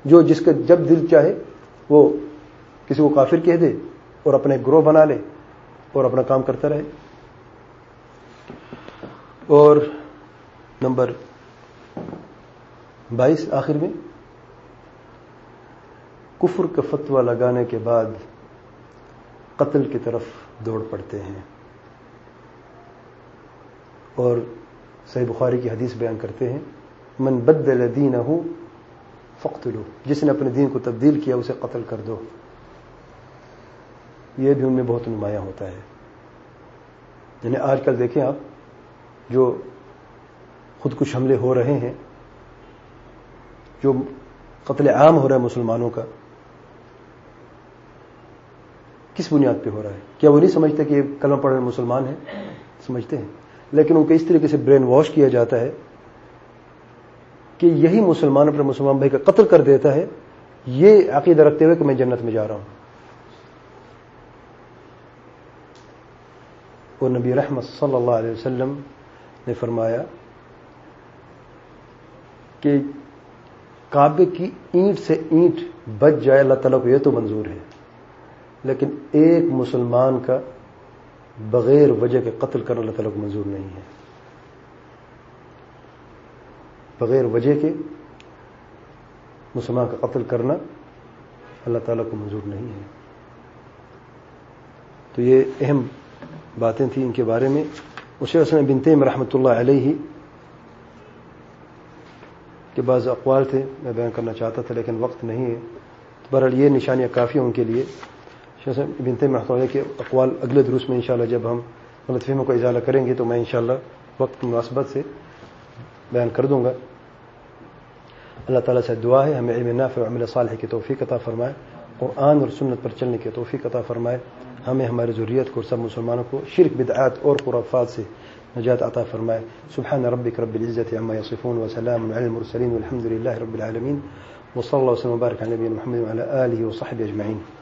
جو جس کا جب دل چاہے، وہ کسی کو کافر کہہ دے اور اپنے گروہ بنا لے اور اپنا کام کرتا رہے۔ اور نمبر بائیس آخر میں کفر کا فتویٰ لگانے کے بعد قتل کی طرف دوڑ پڑتے ہیں۔ اور صحیح بخاری کی حدیث بیان کرتے ہیں، من بدل دینه فقتلو جس نے اپنے دین کو تبدیل کیا، اسے قتل کر دو۔ یہ بھی ان میں بہت نمایاں ہوتا ہے۔ یعنی آج کل دیکھیں آپ، جو خود کش حملے ہو رہے ہیں، جو قتل عام ہو رہا ہے مسلمانوں کا کس بنیاد پہ ہو رہا ہے؟ کیا وہ نہیں سمجھتے کہ یہ کلمہ پڑھ رہے مسلمان ہیں؟ سمجھتے ہیں۔ لیکن ان کو اس طریقے سے برین واش کیا جاتا ہے کہ یہی مسلمان اپنے مسلمان بھائی کا قتل کر دیتا ہے۔ یہ عقیدہ رکھتے ہوئے کہ میں جنت میں جا رہا ہوں۔ اور نبی رحمت صلی اللہ علیہ وسلم نے فرمایا کہ کعبے کی اینٹ سے اینٹ بچ جائے، اللہ تعالیٰ کو یہ تو منظور ہے۔ لیکن ایک مسلمان کا بغیر وجہ کے قتل کرنا اللہ تعالیٰ کو منظور نہیں ہے۔ بغیر وجہ کے مسلمان کا قتل کرنا اللہ تعالیٰ کو منظور نہیں ہے۔ تو یہ اہم باتیں تھیں ان کے بارے میں۔ اسے وسلم بنتے رحمۃ اللہ علیہ کے بعض اقوال تھے، میں بیان کرنا چاہتا تھا لیکن وقت نہیں ہے۔ بہرحال یہ نشانیاں کافی ہیں ان کے لیے۔ بنتے محمد علیہ کے اقوال اگلے دروس میں انشاءاللہ جب ہم غلط فہموں کو اضالہ کریں گے تو میں انشاءاللہ وقت مناسبت سے بیان کر دوں گا۔ اللہ تعالیٰ سے دعا ہے، ہمیں علم نافع و عمل صالح کی توفیق عطا فرمائے، قرآن اور سنت پر چلنے کی توفیق عطا فرمائے۔ ہمیں ہماری ضروریت کو سب مسلمانوں کو شرک، بدعات اور خرافات سے نجات عطا فرمائے۔ سبحان ربك رب العزة عما يصفون وسلام على المرسلين والحمد لله رب العالمين وصلى الله وسلم وبارك على نبينا محمد وعلى آله وصحبه أجمعين